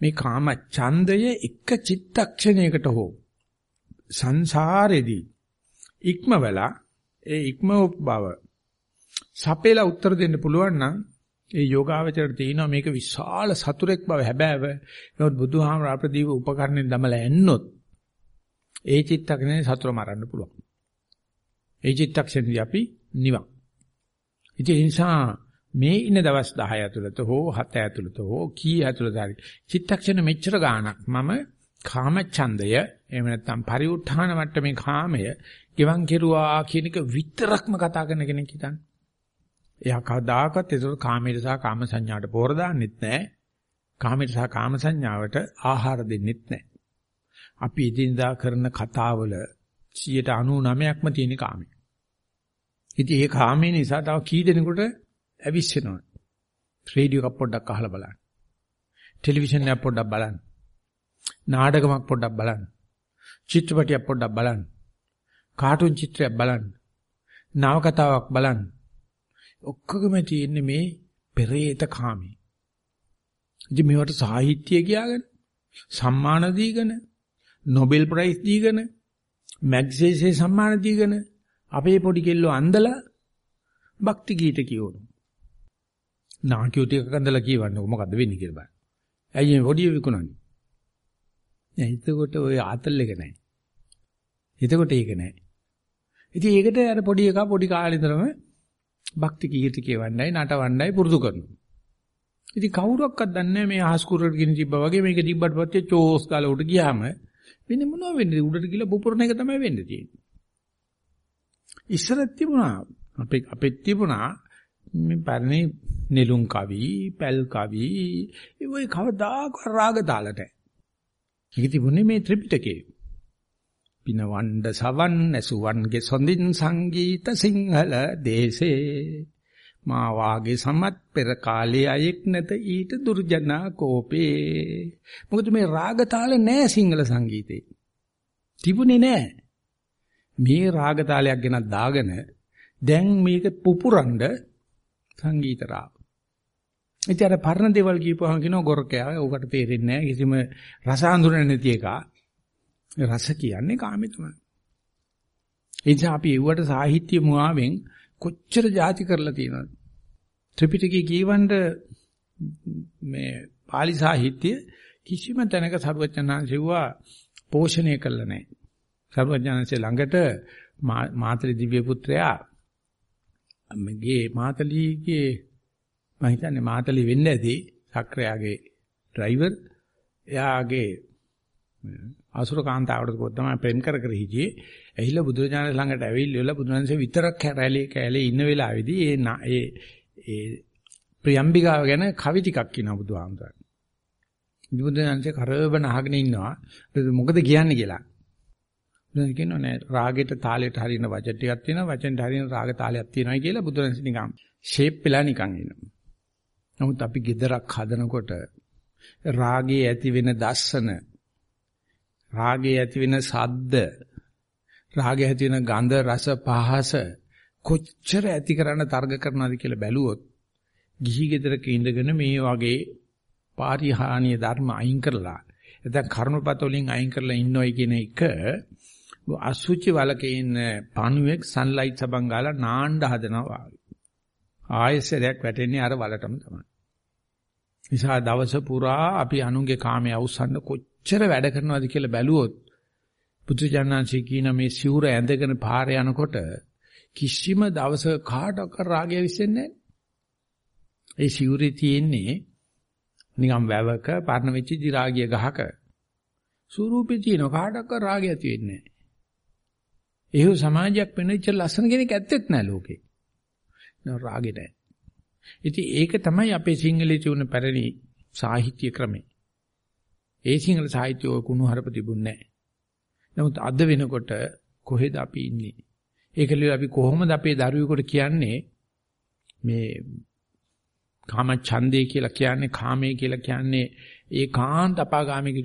මේ කාම ඡන්දය එක චිත්තක්ෂණයකට හෝ සංසාරෙදී ඉක්මවලා ඒ ඉක්මව බව සපේලා උත්තර දෙන්න පුළුවන් නම් ඒ යෝගාවචරයට තියෙනවා මේක විශාල සතුරෙක් බව හැබෑව. නමුත් බුදුහාමර අපදීව උපකරණයෙන් දමලා ඇන්නොත් ඒ චිත්තකනේ සතුර මරන්න පුළුවන්. ඒ චිත්තක්ෂණදී අපි නිවන්. ඉතින් ඒ නිසා මේ ඉන්න දවස් 10 ඇතුළත හෝ 7 ඇතුළත හෝ කී ඇතුළත හරි චිත්තක්ෂණ මෙච්චර ගාණක් මම කාම ඡන්දය එහෙම නැත්නම් පරිඋත් ทาน මට්ටමේ කාමය ගෙවන් කෙරුවා කියන එක විතරක්ම කතා කරන කෙනෙක් හිතන්නේ. එයා කවදාකවත් ඒක කාමයට සහ කාම සංඥාට පෝර දාන්නෙත් නැහැ. කාමයට සහ කාම සංඥාවට ආහාර දෙන්නෙත් නැහැ. අපි එදිනදා කරන කතාවල 99%ක්ම තියෙන කාමය. ඉතින් ඒ කාමේ නිසා තව කී දෙනෙකුට ඇවිස්සෙනවා. රේඩියෝ එකක් පොඩ්ඩක් අහලා බලන්න. ටෙලිවිෂන් එකක් පොඩ්ඩක් බලන්න. නාටකමක් පොඩ්ඩක් බලන්න. චිත්‍රපටයක් පොඩ්ඩක් බලන්න. කාටුන් චිත්‍රයක් බලන්න. නවකතාවක් බලන්න. ඔක්කොගම තියෙන්නේ මේ පෙරේත කාමී. ඉතින් මේවට සාහිත්‍ය කියාගෙන සම්මාන දීගෙන නොබෙල් ප්‍රයිස් දීගෙන මැග්සේසේ සම්මාන දීගෙන අපේ පොඩි කෙල්ලෝ අන්දලා භක්ති ගීත කියවනවා. නාකියෝ ටිකක් අන්දලා කියවන්නේ මොකද්ද වෙන්නේ කියලා බලන්න. ඇයි මේ පොඩි විකුණන්නේ? නෑ එතකොට ඔය ආතල් එක නෑ. එතකොට ඒක නෑ. ඉතින් ඒකට අර පොඩි එකා පොඩි කාලේ ඉඳලම භක්ති ගීත කියවන්නයි නටවන්නයි පුරුදු කරනවා. ඉතින් කවුරක්වත් දන්නේ නැහැ මේ ආස්කුරට ගිනි තිබ්බා වගේ මේක තිබ්බට පස්සේ චෝස් ගාලා උඩ ගියාම වෙන්නේ මොනව වෙන්නේ උඩට ගිහලා පුපුරන එක තමයි වෙන්නේ තියෙන්නේ. ඉස්සරත් තිබුණා අපේ අපෙත් තිබුණා මේ පරණේ නෙළුම් කවි, පැල් කවි, ඒ වගේ කවදාකවත් රාග තාලට. ඒක තිබුණේ මේ ත්‍රිපිටකේ. පිනවණ්ඩ සවන් ඇසුවන්ගේ සොඳින් සංගීත සිංහල දේශේ මා වාගේ සමත් පෙර කාලේ අයෙක් නැත ඊට දුර්ජනා කෝපේ මොකද මේ රාග තාල නෑ සිංහල සංගීතේ තිබුණේ නෑ මේ රාග තාලයක් ගෙනත් දාගෙන දැන් මේක පුපුරන්ඩ සංගීත රාග ඉතින් අර පරණ දේවල් කියපුවාම කියනවා ගොරකයා ඕකට තේරෙන්නේ නැහැ කිසිම රස හඳුනන්නේ නැති එක. රස කියන්නේ කාමේ තමයි. ඒ නිසා අපි එව්වට සාහිත්‍ය මුවාවෙන් කොච්චර ಜಾති කරලා තියෙනවද? ත්‍රිපිටකය කියවන්න මේ pāli සාහිත්‍ය කිසිම තැනක සරුවචනාංශෙව්වා පෝෂණය කළා නැහැ. සරුවචනාංශේ ළඟට මාතලි දිව්‍ය පුත්‍රයා මගේ මාතලිගේ මම හිතන්නේ මාතලි වෙන්න ඇති සක්‍රයාගේ ඩ්‍රයිවර් එයාගේ අසුර කාන්තාවට කොහොමද තමයි ප්‍රේම කර කර හිටියේ ඇහිලා බුදුරජාණන් ළඟට ඇවිල්ලා බුදුරජාණන්සේ විතරක් කැරලේ කැලේ ඉන්න වෙලාවේදී ඒ ඒ ඒ ප්‍රියම්බිකාව ගැන කවි ටිකක් කියනවා බුදුහාමුදුරන්. බුදුරජාණන්සේ කරවන අහගෙන ඉන්නවා මොකද කියන්නේ කියලා. බුදුන් කියනවා නෑ රාගෙට තාලෙට හරින වචන ටිකක් තියෙනවා වචෙන්ට හරින රාග තාලයක් තියෙනවා කියලා බුදුරජාණන්සේ නිකන් ෂේප් වෙලා නිකන් ඉන්නවා. නමුත් අපි gedarak හදනකොට රාගයේ ඇති වෙන දස්සන රාගයේ ඇති වෙන සද්ද රාගයේ ඇති වෙන ගන්ධ රස පහස කොච්චර ඇති කරන්න තර්ක කරනවද කියලා බැලුවොත් ගිහි ගෙදරක ඉඳගෙන මේ වගේ පාරිහානීය ධර්ම අයින් කරලා නැත්නම් කර්මපත වලින් අයින් කරලා ඉන්නවයි කියන එක අසුචි වලකේ ඉන්න පණුවෙක් සන්ලයිට් සබන් ගාලා නාන්න හදනවා ආයෙසරයක් වැටෙන්නේ අර වලටම තමයි. නිසා දවස පුරා අපි අනුන්ගේ කාමයේ අවසන්න කොච්චර වැඩ කරනවද කියලා බැලුවොත් බුදුජානනාංශී කියන මේ සිවුර ඇඳගෙන පාරේ යනකොට කිසිම දවසක කාටවත් රාගය විසෙන්නේ ඒ සිවුරේ තියෙන්නේ නිකම් වැවක පරණ වෙච්ච දි රාගිය ගහක ස්වරූපේ තියෙන කාටවත් රාගය ඇති වෙන්නේ නැහැ. ඒව සමාජයක් වෙනච්ච ලස්සන කෙනෙක් ඇත්තෙත් නැහැ ලෝකේ. නෝ රාගෙට. ඉතින් ඒක තමයි අපේ සිංහලයේ තිබුණ පැරණි සාහිත්‍ය ක්‍රමය. ඒ සිංහල සාහිත්‍ය ඔය කුණු හරප තිබුණේ නැහැ. නමුත් අද වෙනකොට කොහෙද අපි ඉන්නේ? ඒකලිය අපි කොහොමද අපේ දරුවෙකුට කියන්නේ මේ කාම ඡන්දේ කියලා කියන්නේ කාමයේ කියලා කියන්නේ ඒ කාන්ත අපාගාමී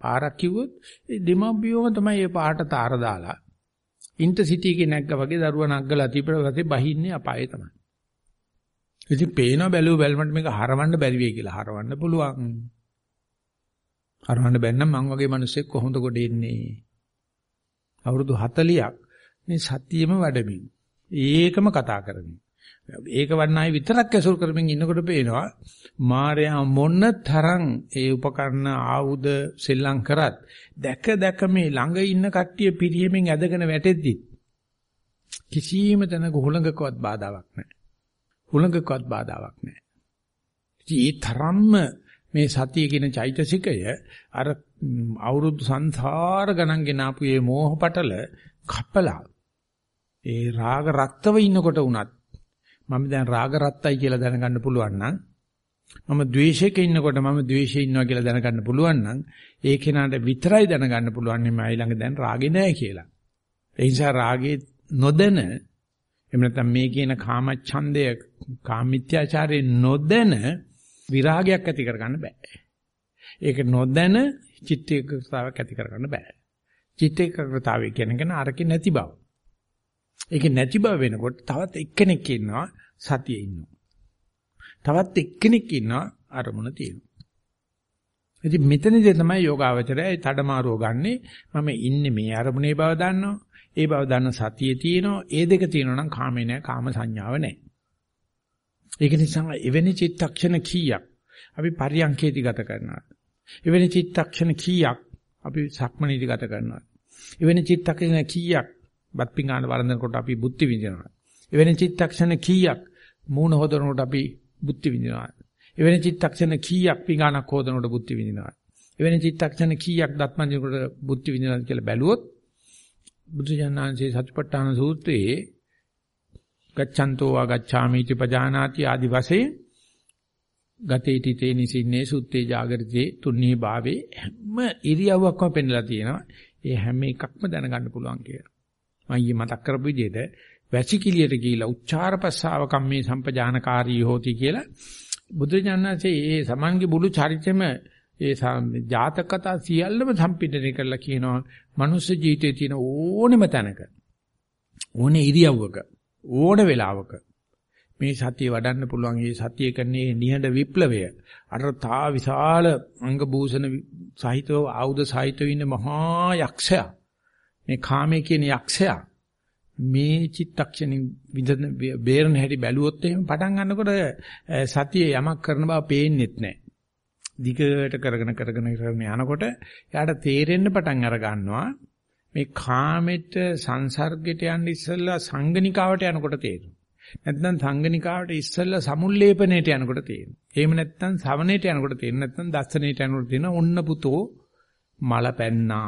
පාරක් කිව්වොත් ඒ දෙමව්පියෝම තමයි ඒ පාට තාර දාලා ඉන්ටර්සිටි එකේ නැග්ගා වගේ දරුවා නැග්ගලා තිබ්බට පස්සේ බහින්නේ අපායේ තමයි. ඉතින් පේන බැලුව බැලමට මේක හරවන්න බැරි වෙයි කියලා හරවන්න පුළුවන්. හරවන්න බැන්නම් මං වගේ මිනිස්සෙක් කොහොමද කොට එන්නේ? අවුරුදු 40ක් මේ සතියෙම වැඩමින් ඒකම කතා කරමින් ඒක වන්නයි විතරක් ඇසුරු කරමින් ඉන්නකොට පේනවා මාර්යා මොන තරම් ඒ උපකරණ ආයුධ සෙල්ලම් කරත් දැක දැක මේ ළඟ ඉන්න කට්ටිය පිරියමින් ඇදගෙන වැටෙද්දි කිසියම් තැනක හුලඟකවත් බාධාවක් නැහැ. හුලඟකවත් බාධාවක් නැහැ. ඉතින් ඒ තරම්ම මේ සතිය කියන චෛතසිකය අර අවුරුදු සංසාර ගණන් ගෙන ආපු මේ මෝහ පටල කපලා ඒ රාග රක්තව ඉන්නකොට උනත් මම දැන් රාග රත්තයි කියලා දැනගන්න පුළුවන් නම් මම ද්වේෂයක ඉන්නකොට මම ද්වේෂයේ ඉන්නවා කියලා දැනගන්න පුළුවන් නම් ඒ කෙනාට විතරයි දැනගන්න පුළුවන් මේ මයි ළඟ දැන් රාගේ නැහැ කියලා. ඒ නිසා රාගේ නොදැන එහෙම නැත්නම් මේ කියන කාමච්ඡන්දය කාමිත්‍යාචාරයේ නොදැන විරාගයක් ඇති කරගන්න බෑ. ඒක නොදැන චිත්ත ඒකතාවක් ඇති කරගන්න බෑ. චිත්ත ඒකතාවය කියන අරකේ නැති බව. ඒක නැති බව වෙනකොට තවත් එක්කෙනෙක් ඉන්නවා සතියේ ඉන්නවා. තවත් එක්කෙනෙක් ඉන්නවා අරමුණ තියෙනවා. ඉතින් මෙතනදී තමයි යෝගාවචරය තඩමාරුව ගන්නෙ මම ඉන්නේ මේ අරමුණේ බව දන්නවා. ඒ බව දන්න සතියේ තියෙනවා. ඒ දෙක තියෙනවා නම් කාමේ නැහැ, කාම සංඥාව නැහැ. ඒක නිසා එවැනි චිත්තක්ෂණ කීයක් අපි පරියන්කේති ගත කරනවා. එවැනි චිත්තක්ෂණ කීයක් අපි සක්මනීති ගත කරනවා. එවැනි චිත්තක්ෂණ කීයක් බත් පිඟාන වරඳනකොට අපි බුද්ධි විඳිනවා. එවැනි චිත්තක්ෂණ කීයක් මූණ හොදනකොට අපි බුද්ධි විඳිනවා. එවැනි චිත්තක්ෂණ කීයක් පිඟානක් හොදනකොට බුද්ධි විඳිනවා. එවැනි චිත්තක්ෂණ කීයක් දත්මන්දිනකොට බුද්ධි විඳිනවද කියලා බැලුවොත් බුදුජානනාංශයේ සත්‍යපට්ඨාන සූත්‍රයේ ගච්ඡන්තෝ වා ගච්ඡාමිති පජානාති ආදි වශයෙන් ගතේටි තේ නිසින්නේ සුත්තේ జాగරිතේ තුන්නී භාවේ හැම ඉරියව්වක්ම පෙන්ලා තියෙනවා. ඒ හැම එකක්ම දැනගන්න පුළුවන් කියලා. මම ඊයේ මතක් කරපු විදිහට වැසිකිළියට ගිහිලා උච්චාර පස්සාව කම්මේ සම්පජානකාරී හෝති කියලා බුදුජානනාංශයේ ඒ සමන්ගේ බුළු චරිතෙම ඒ ජාතක කතා සියල්ලම සම්පින්දනය කරලා කියනවා මනුස්ස ජීවිතයේ තියෙන ඕනෙම තැනක ඕනේ ඉරියව්වක ඕන වෙලාවක මේ සතිය වඩන්න පුළුවන්. මේ සතිය කරන්නේ නිහඬ විප්ලවය. අර තා විශාල අංග භූෂණ සහිතව ආයුධ සහිතව ඉන්න මහා යක්ෂයා. මේ කාමයේ කියන යක්ෂයා මේ චිත්තක්ෂණින් විඳන බේරන හැටි බැලුවොත් එහෙම පටන් ගන්නකොට සතියේ යමක් කරන බව පේන්නේත් නැහැ දිගට කරගෙන කරගෙන කරගෙන යනකොට යාට තේරෙන්න පටන් අර ගන්නවා මේ කාමෙට සංසර්ගයට යන්න ඉස්සෙල්ලා සංගනිකාවට යනකොට තේරෙනවා. නැත්නම් සංගනිකාවට ඉස්සෙල්ලා සමුල්ලේපණයට යනකොට තේරෙනවා. එහෙම නැත්නම් සවනේට යනකොට තේරෙනවා. නැත්නම් දස්සනේට යනකොට තේරෙනවා. ඔන්න පුතෝ මල පැන්නා.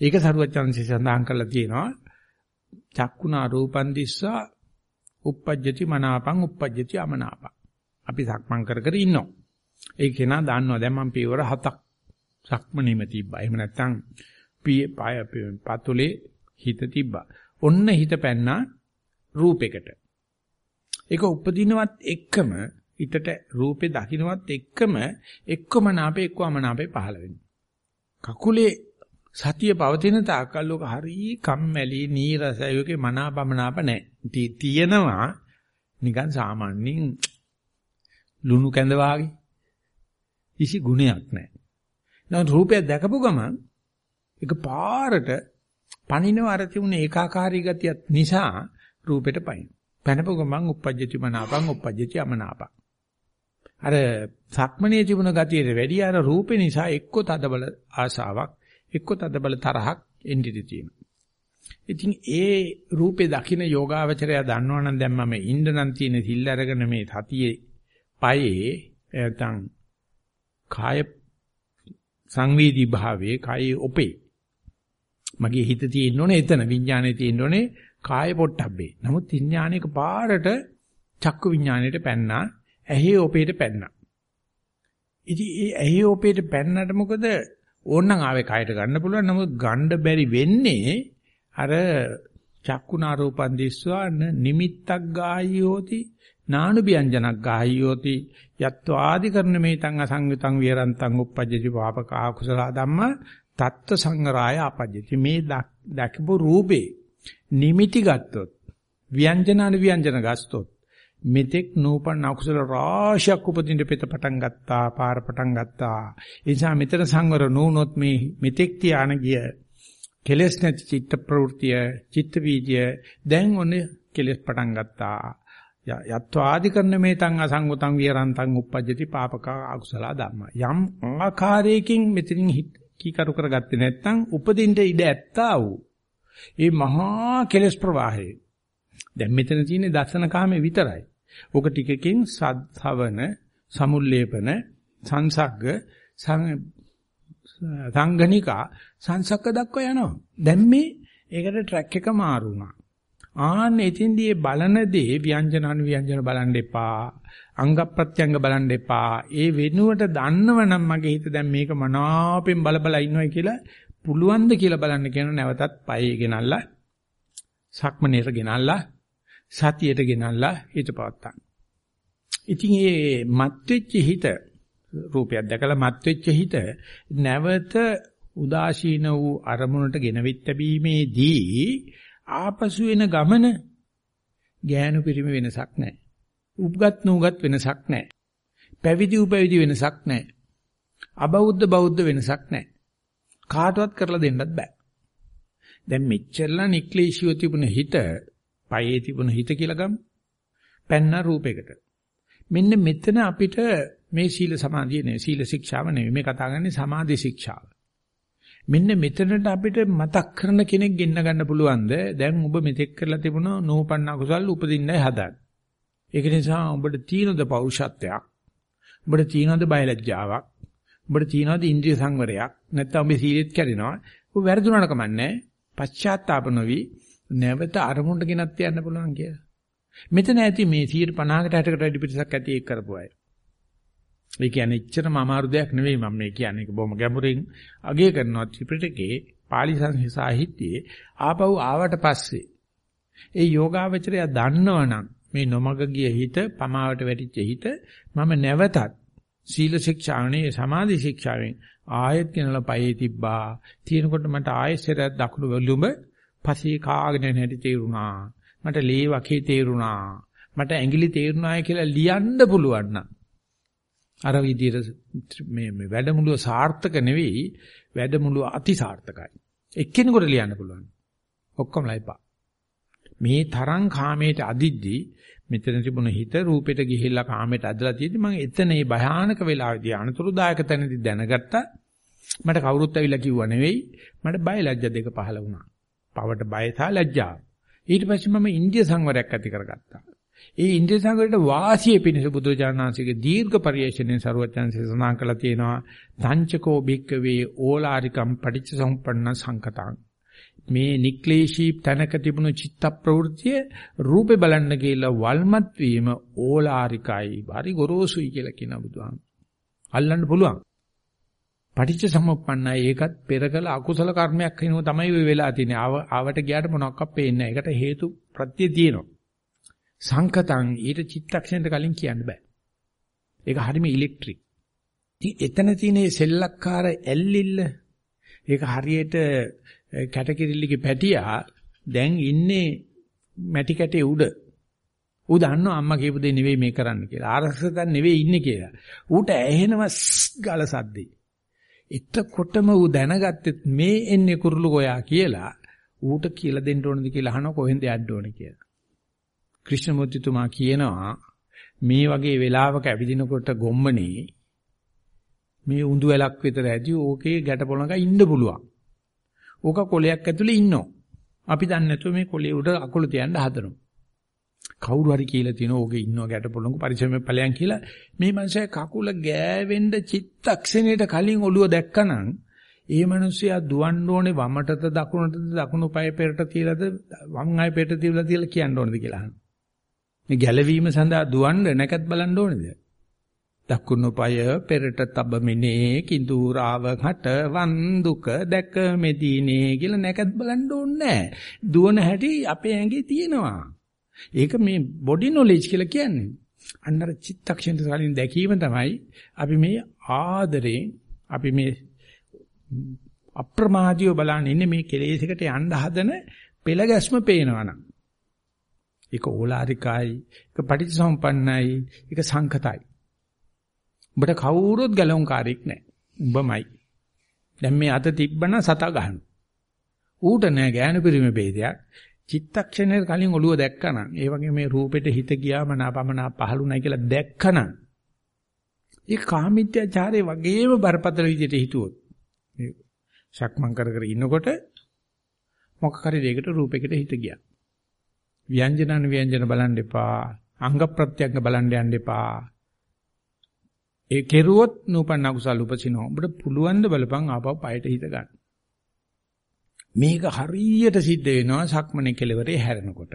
ඒක සරුවචන්සි සඳහන් කරලා තියෙනවා. චක්කුණා රූපන් දිස්සා uppajjati මනාපං uppajjati අමනාපං. අපි සක්මන් කර කර ඉන්නවා. ඒ කෙනා දන්නවා දැන් මම පියවර හතක් සක්මනීම තිබ්බා. එහෙම නැත්නම් පතුලේ හිත තිබ්බා. ඔන්න හිත පැන්නා රූපයකට. ඒක උපදිනවත් එක්කම හිතට රූපේ දකින්නවත් එක්කම එක්කම නාපේ එක්කම නාපේ පහළ වෙනවා. කකුලේ සතිය පවතින තාක්කල් ලෝක හරි කම්මැලි නීරසයි ඔකේ මනාපමනාප නැහැ. තියෙනවා නිකන් සාමාන්‍යයෙන් ලුණු කැඳ වාගේ. කිසි ගුණයක් නැහැ. නමුත් රූපය දැකපු ගමන් ඒක පාරට පණිනව අර තිබුණ ඒකාකාරී ගතියත් නිසා රූපෙට පයින්. පැනපු ගමන් uppajjati මනාපං uppajjati අමනාපං. අර සක්මනේ තිබුණ ගතියට වැඩි අර රූපේ නිසා එක්ක තදබල ආසාවක් එක්ක තදබල තරහක් එන්නේ තියෙනවා. ඉතින් ඒ රූපේ දකින්න යෝගාවචරය දන්නවනම් දැන් මම ඉන්න නම් තියෙන සිල් අරගෙන මේ සතියේ පයේ නැත්නම් කාය සංවේදී භාවයේ කායේ ඔපේ මගේ හිත තියෙන්න ඕනේ එතන විඥානේ තියෙන්න ඕනේ කාය පොට්ටබ්බේ. නමුත් විඥානයක පාරට චක්කු විඥාණයට පැන්නා ඇහි ඔපේට පැන්නා. ඉතින් ඒ ඇහි ඔපේට පැන්නට මොකද? ඕනනම් ආවේ කායට ගන්න පුළුවන්. නමුත් ගන්න බැරි වෙන්නේ අර චක්කුණා රූපන් දිස්වා නිමිත්තක් ගායි හෝති නානුභ්‍යංජනක් ගාහියෝති යත්ව ආදි කරන මේතං අසංවිතං විරන්තං uppajjati පාපකා කුසල ධම්ම තත්ත්ව සංගරාය අපජ්ජති. මේ දැකපු රූපේ නිමිටි ගත්තොත් ව්‍යංජනාන ව්‍යංජන ගත්තොත් මෙතෙක් නූපන් අකුසල රාශියක් උපදින්න පෙත පටන් ගත්තා පාර පටන් ගත්තා ඒ නිසා මෙතන සංවර නොවුනොත් මේ මෙතෙක් තියාන ගිය කෙලස් නැති චිත්ත ප්‍රවෘත්තිය, චිත්ත වීදිය දැන් ඔන්නේ කෙලස් පටන් ගත්තා. යත්වාදි කරන මේ තං අසංගතං විරන්තං uppajjati papaka akusala dhamma. යම් ආකාරයකින් මෙතනින් කීකරු කරගත්තේ නැත්නම් උපදින්න ඉඩ ඇත්තා වූ ඒ මහා කෙලස් ප්‍රවාහය. දැන් මෙතන තියෙන්නේ දර්ශන කාමේ විතරයි. ඔක ටිකකින් සවන, සමුල්ලේපන, සංසග්ග, සංගණිකා සංසක්ක දක්වා යනවා. දැන් මේ ඒකට ට්‍රැක් එක මාරු වුණා. ආන්න එතින්දී බලන දේ ව්‍යංජන අනුව්‍යංජන බලන්න එපා. අංග ප්‍රත්‍යංග බලන්න එපා. ඒ වෙනුවට දන්නවනම් මගේ හිත දැන් මේක මනාපෙන් බල බල ඉන්නවයි කියලා පුළුවන් ද කියලා බලන්න කියන නැවතත් පයේ ගෙනල්ලා සක්මනේට ගෙනල්ලා සතියට ගෙනල්ලා හිත පවත්තන්න. ඉතින් මේ මත්වෙච්ච හිත රූපයක් දැකලා මත්වෙච්ච හිත නැවත උදාසීන වූ අරමුණට ගෙනවිත් බැීමේදී ආපසු එන ගමන ගෑනු පිරිමි වෙනසක් නැහැ. උප්ගත් නූගත් වෙනසක් නැහැ. පැවිදි උපැවිදි වෙනසක් නැහැ. අබෞද්ධ බෞද්ධ වෙනසක් නැහැ. කාටවත් කරලා දෙන්නත් බෑ. දැන් මෙච්චරලා නික්ලේශියව තිබුණ හිත, පයේ තිබුණ හිත කියලා ගමු. පැන්න රූපයකට. මෙන්න මෙතන අපිට මේ සීල සමාධිය නෙවෙයි සීල ශික්ෂාව නෙවෙයි මේ කතා කරන්නේ සමාධි ශික්ෂාව. මෙන්න මෙතනට අපිට මතක් කරන කෙනෙක් ගෙන්න ගන්න පුළුවන්ද? දැන් ඔබ මෙතෙක් කරලා තිබුණ නෝපන්න කුසල් උපදින්නයි හදන්නේ. ඒක නිසා ඔබට තියෙනද පෞරුෂත්වයක්? ඔබට තියෙනද බයලජ්ජාවක්? ඔබට තියෙනවද ඉන්ද්‍රිය සංවරයක්? නැත්නම් ඔබේ සීලෙත් කැඩෙනවා. ඔබ වැරදුනට කමන්නේ. පශ්චාත්තාප නොවි නැවත අරමුණට ගෙනත් යන්න පුළුවන් කියලා. මෙතන ඇති මේ 150කට 60කට වැඩි පිටසක් ඇති ඒක කරපු අය. ඒ කියන්නේ එච්චරම අමාරු දෙයක් නෙවෙයි මම මේ කියන්නේ. ඒක බොහොම ගැඹුරින් අගය කරනවා ත්‍රිපිටකේ පාලි සාහිත්‍යයේ ආපහු ආවට පස්සේ ඒ යෝගාවචරය දන්නවනම් මේ නොමග ගිය හිත පමාවට වැටිච්ච හිත මම නැවතත් සීල ශික්ෂාවනේ සමාධි ශික්ෂාවෙන් ආයෙත් කෙනලා පයේ තිබ්බා තියෙනකොට මට ආයෙසර දකුණු වලුඹ පසේ කාගෙන නැටි තේරුණා මට ලේ වකේ තේරුණා මට ඇඟිලි තේරුණාය කියලා ලියන්න පුළුවන් නම් අර විදිහට මේ මේ වැඩමුළුව සාර්ථක නෙවෙයි වැඩමුළුව අතිසාර්ථකයි. එක්කෙනෙකුට ලියන්න පුළුවන්. ඔක්කොම ලයිපා. මේ තරම් කාමයට අදිද්දී මෙතන තිබුණ හිත රූපෙට ගිහිල්ලා කාමයට අදලා තියෙද්දි මම එතන මේ භයානක වෙලාවේදී අනතුරුදායක තැනදී දැනගත්තා. මට කවුරුත් ඇවිල්ලා කිව්වා නෙවෙයි මට බය ලැජ්ජා දෙක පහළ වුණා. පවට බය සහ ලැජ්ජාව. ඊට පස්සේ මම ඉන්දිය සංවරයක් ඇති කරගත්තා. ඒ ඉන්ද්‍රිය සංවරයට වාසිය පිණිස බුදුජානනාංශයේ දීර්ඝ පරිශ්‍රණයෙන් ਸਰවඥාන්සේ සඳහන් කළා තියෙනවා තංචකෝ භික්කවේ ඕලාරිකම් පටිච්ච සමුප්පන්න සංකතං මේ නික්ලේශී තනක තිබුණු චිත්ත ප්‍රවෘත්තිය රූපේ බලන්න කියලා වල්මත් වීම ඕලාරිකයි බරි ගොරෝසුයි කියලා කියන බුදුහාම අල්ලන්න පුළුවන් පටිච්ච සමුප්පන්නයි ඒකත් පෙරකල අකුසල කර්මයක් වෙනව තමයි ඔය වෙලා තියෙන්නේ ආවට ගියාට මොනක්වත් පේන්නේ නැහැ ඒකට හේතු ප්‍රත්‍ය තියෙනවා සංකතං ඊට චිත්තක්ෂණයට කලින් කියන්න බෑ. ඒක හරිම ඉලෙක්ට්‍රික්. ඉතින් එතන තියෙන සෙල්ලක්කාර ඇල්ලිල්ල ඒක හරියට කැටකිරිල්ලගේ පැටියා දැන් ඉන්නේ මැටි කැටේ උඩ. ඌ දන්නවා අම්මා කියපු දේ නෙවෙයි මේ කරන්න කියලා. ආරක්ෂකයන් නෙවෙයි ඉන්නේ කියලා. ඌට ඇහෙනවා ගල සද්දේ. එතකොටම ඌ දැනගත්තෙත් මේ එන්නේ කුරුළු ගෝයා කියලා ඌට කියලා දෙන්න ඕනද කියලා අහනවා කොහෙන්ද යන්න ඕනේ කියලා. ක්‍රිෂ්ණමූර්තිතුමා කියනවා මේ වගේ වෙලාවක ඇවිදිනකොට ගොම්මනේ මේ උඳු වැලක් විතර ඇති ඕකේ ගැට පොළඟ ඉන්න පුළුවන්. ඕක කොලයක් ඇතුලේ ඉන්නෝ. අපි දන්නේ නැතුව මේ කොලේ උඩ අකුල තියන්න හදනවා. කවුරු හරි කියලා තියෙනවා ඕකේ ඉන්නවා ගැට පොළඟ පරිසමයේ ඵලයන් කියලා මේ මනුස්සයා කකුල ගෑවෙන්න චිත්තක්ෂණයට කලින් ඔළුව දැක්කනම් ඒ මිනිස්සයා දුවන්න ඕනේ වමටද දකුණටද දකුණු පාය පෙරට තියලාද වම් අය පෙරට තියලාද කියලා කියන්න ඕනද කියලා අහනවා. මේ ගැලවීම සඳහා දුවන්න නැකත් බලන්න ඕනේද? දකුණු පාය පෙරට තබමිනේ කිඳුරාව කට වන් දුක දැක මෙදීනේ කියලා නැකත් බලන්න ඕනේ දුවන හැටි අපේ ඇඟේ තියෙනවා. ඒක මේ බොඩි නොලෙජ් කියලා කියන්නේ. අන්නර චිත්තක්ෂණ සාලින් දැකීම තමයි අපි මේ ආදරේ අපි මේ අප්‍රමාදීව බලන්නේ ඉන්නේ මේ කෙලෙසකට යන්න හදන පෙළ ගැස්ම පේනවනම් ඒක ඕලාරිකයි, ඒක පටිච්චසමුප්පන්නයි, ඒක සංකතයි. උඹට කවුරුත් ගැලවුම්කාරයෙක් නැහැ. උඹමයි. දැන් මේ අත තිබ්බනම් සතා ගහනවා. ඌට නෑ ගෑනු පිරිමි ભેදයක්. චිත්තක්ෂණය කලින් ඔළුව දැක්කනම් ඒ වගේ මේ රූපෙට හිත ගියාම නාපමනා පහළුණයි කියලා දැක්කනම් ඒ කාමීත්‍යචාරයේ වගේම බරපතල විදිහට හිතුවොත් මේ ශක්මන් කර කර ඉන්නකොට මොකක් හරි දෙයකට රූපයකට හිත ගියා. ව්‍යංජනන ව්‍යංජන බලන්න එපා. අංග ප්‍රත්‍යංග බලන්න යන්න එපා. ඒ කෙරුවොත් නූපන්න කුසල උපසිනෝ. ඔබට පුළුවන් ද බලපන් ආපහු පයට හිත ගන්න. මේක හරියට සිද්ධ වෙනවා සක්මනේ කෙලවරේ හැරෙනකොට.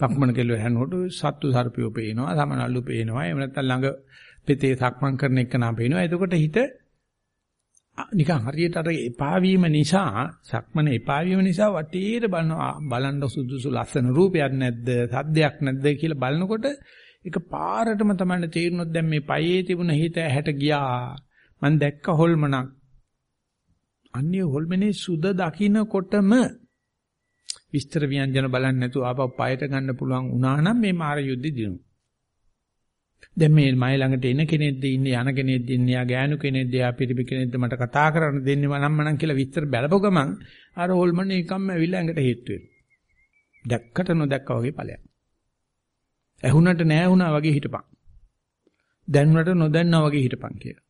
සක්මන කෙලවර හැරෙනකොට සත්තු සර්පියෝ පේනවා, සමනල්ලු පේනවා. එහෙම නැත්නම් ළඟ පෙතේ සක්මන් කරන එක නා පේනවා. එතකොට හිත නිකන් හරියට අර එපා වීම නිසා සක්මන එපා වීම නිසා වටේට බලනවා බලන්න සුදුසු ලස්සන රූපයක් නැද්ද සද්දයක් නැද්ද කියලා බලනකොට ඒක පාරටම තමයි තේරුනොත් දැන් මේ පයේ තිබුණ හිත ඇහැට ගියා මම දැක්ක හොල්මනක් අන්නේ හොල්මනේ සුද දකින්නකොටම විස්තර ව්‍යංජන බලන්නේ නැතුව ආපහු පයට ගන්න පුළුවන් වුණා නම් මේ මාර යුද්ධෙ දිනු. දැන් මේ මයි ළඟට එන කෙනෙක්ද ඉන්නේ යන කෙනෙක්ද ඉන්නේ යා ගෑනු කෙනෙක්ද යා පිරිමි කෙනෙක්ද මට කතා කරන්න දෙන්නේ මනම් මනම් කියලා විස්තර බැලපො ගමන් අර හොල්මන එකම ඇවිල්ලා ඇඟට හේතු වෙනවා. දැක්කට නොදැක්කා වගේ ඵලයක්. ඇහුණට නැහැ වුණා වගේ හිටපන්. දැනුණට නොදන්නා වගේ හිටපන් කියලා.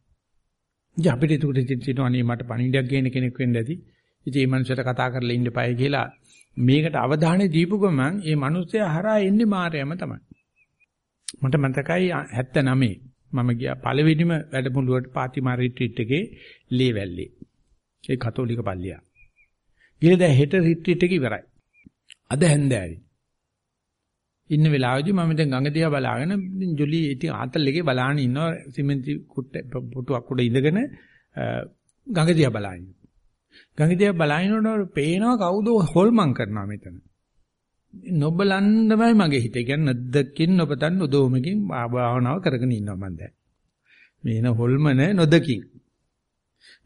ඉතින් අපිට ඒකට තියෙනවා අනේ මට පණිවිඩයක් ගේන කෙනෙක් වෙන්න ඇති. ඉතින් මේ මනුස්සයට කතා කරලා ඉන්න එපායි කියලා මේකට අවධානය දීපු ගමන් මේ මනුස්සයා හරහා එන්නේ මායයම තමයි. මට මතකයි 79 මම ගියා පළවෙනිම වැඩමුළුවට පාතිමා රිට්‍රීට් එකේ ලේවැල්ලේ. ඒ කතෝලික පල්ලිය. ගිහලා දැන් හෙට රිට්‍රීට් එක ඉවරයි. අද හැන්දෑවේ. ඉන්න වෙලාවේදී මම දැන් ගඟ දිහා බලාගෙන ජොලි ඉතින් ආතල් එකේ බලාගෙන ඉන්නවා සිමෙන්ති කුට්ට පුටුවක් උඩ ඉඳගෙන ගඟ දිහා බලාගෙන. ගඟ දිහා බලාගෙනනකොට පේනවා කවුද හොල්මන් කරනවා මෙතන. නොබලන්නමයි මගේ හිතේ කියන්නේ නැද්දකින් නොපතන් නොදෝමකින් භාවනාව කරගෙන ඉන්නවා මම දැන්. මේන හොල්මන නොදකින්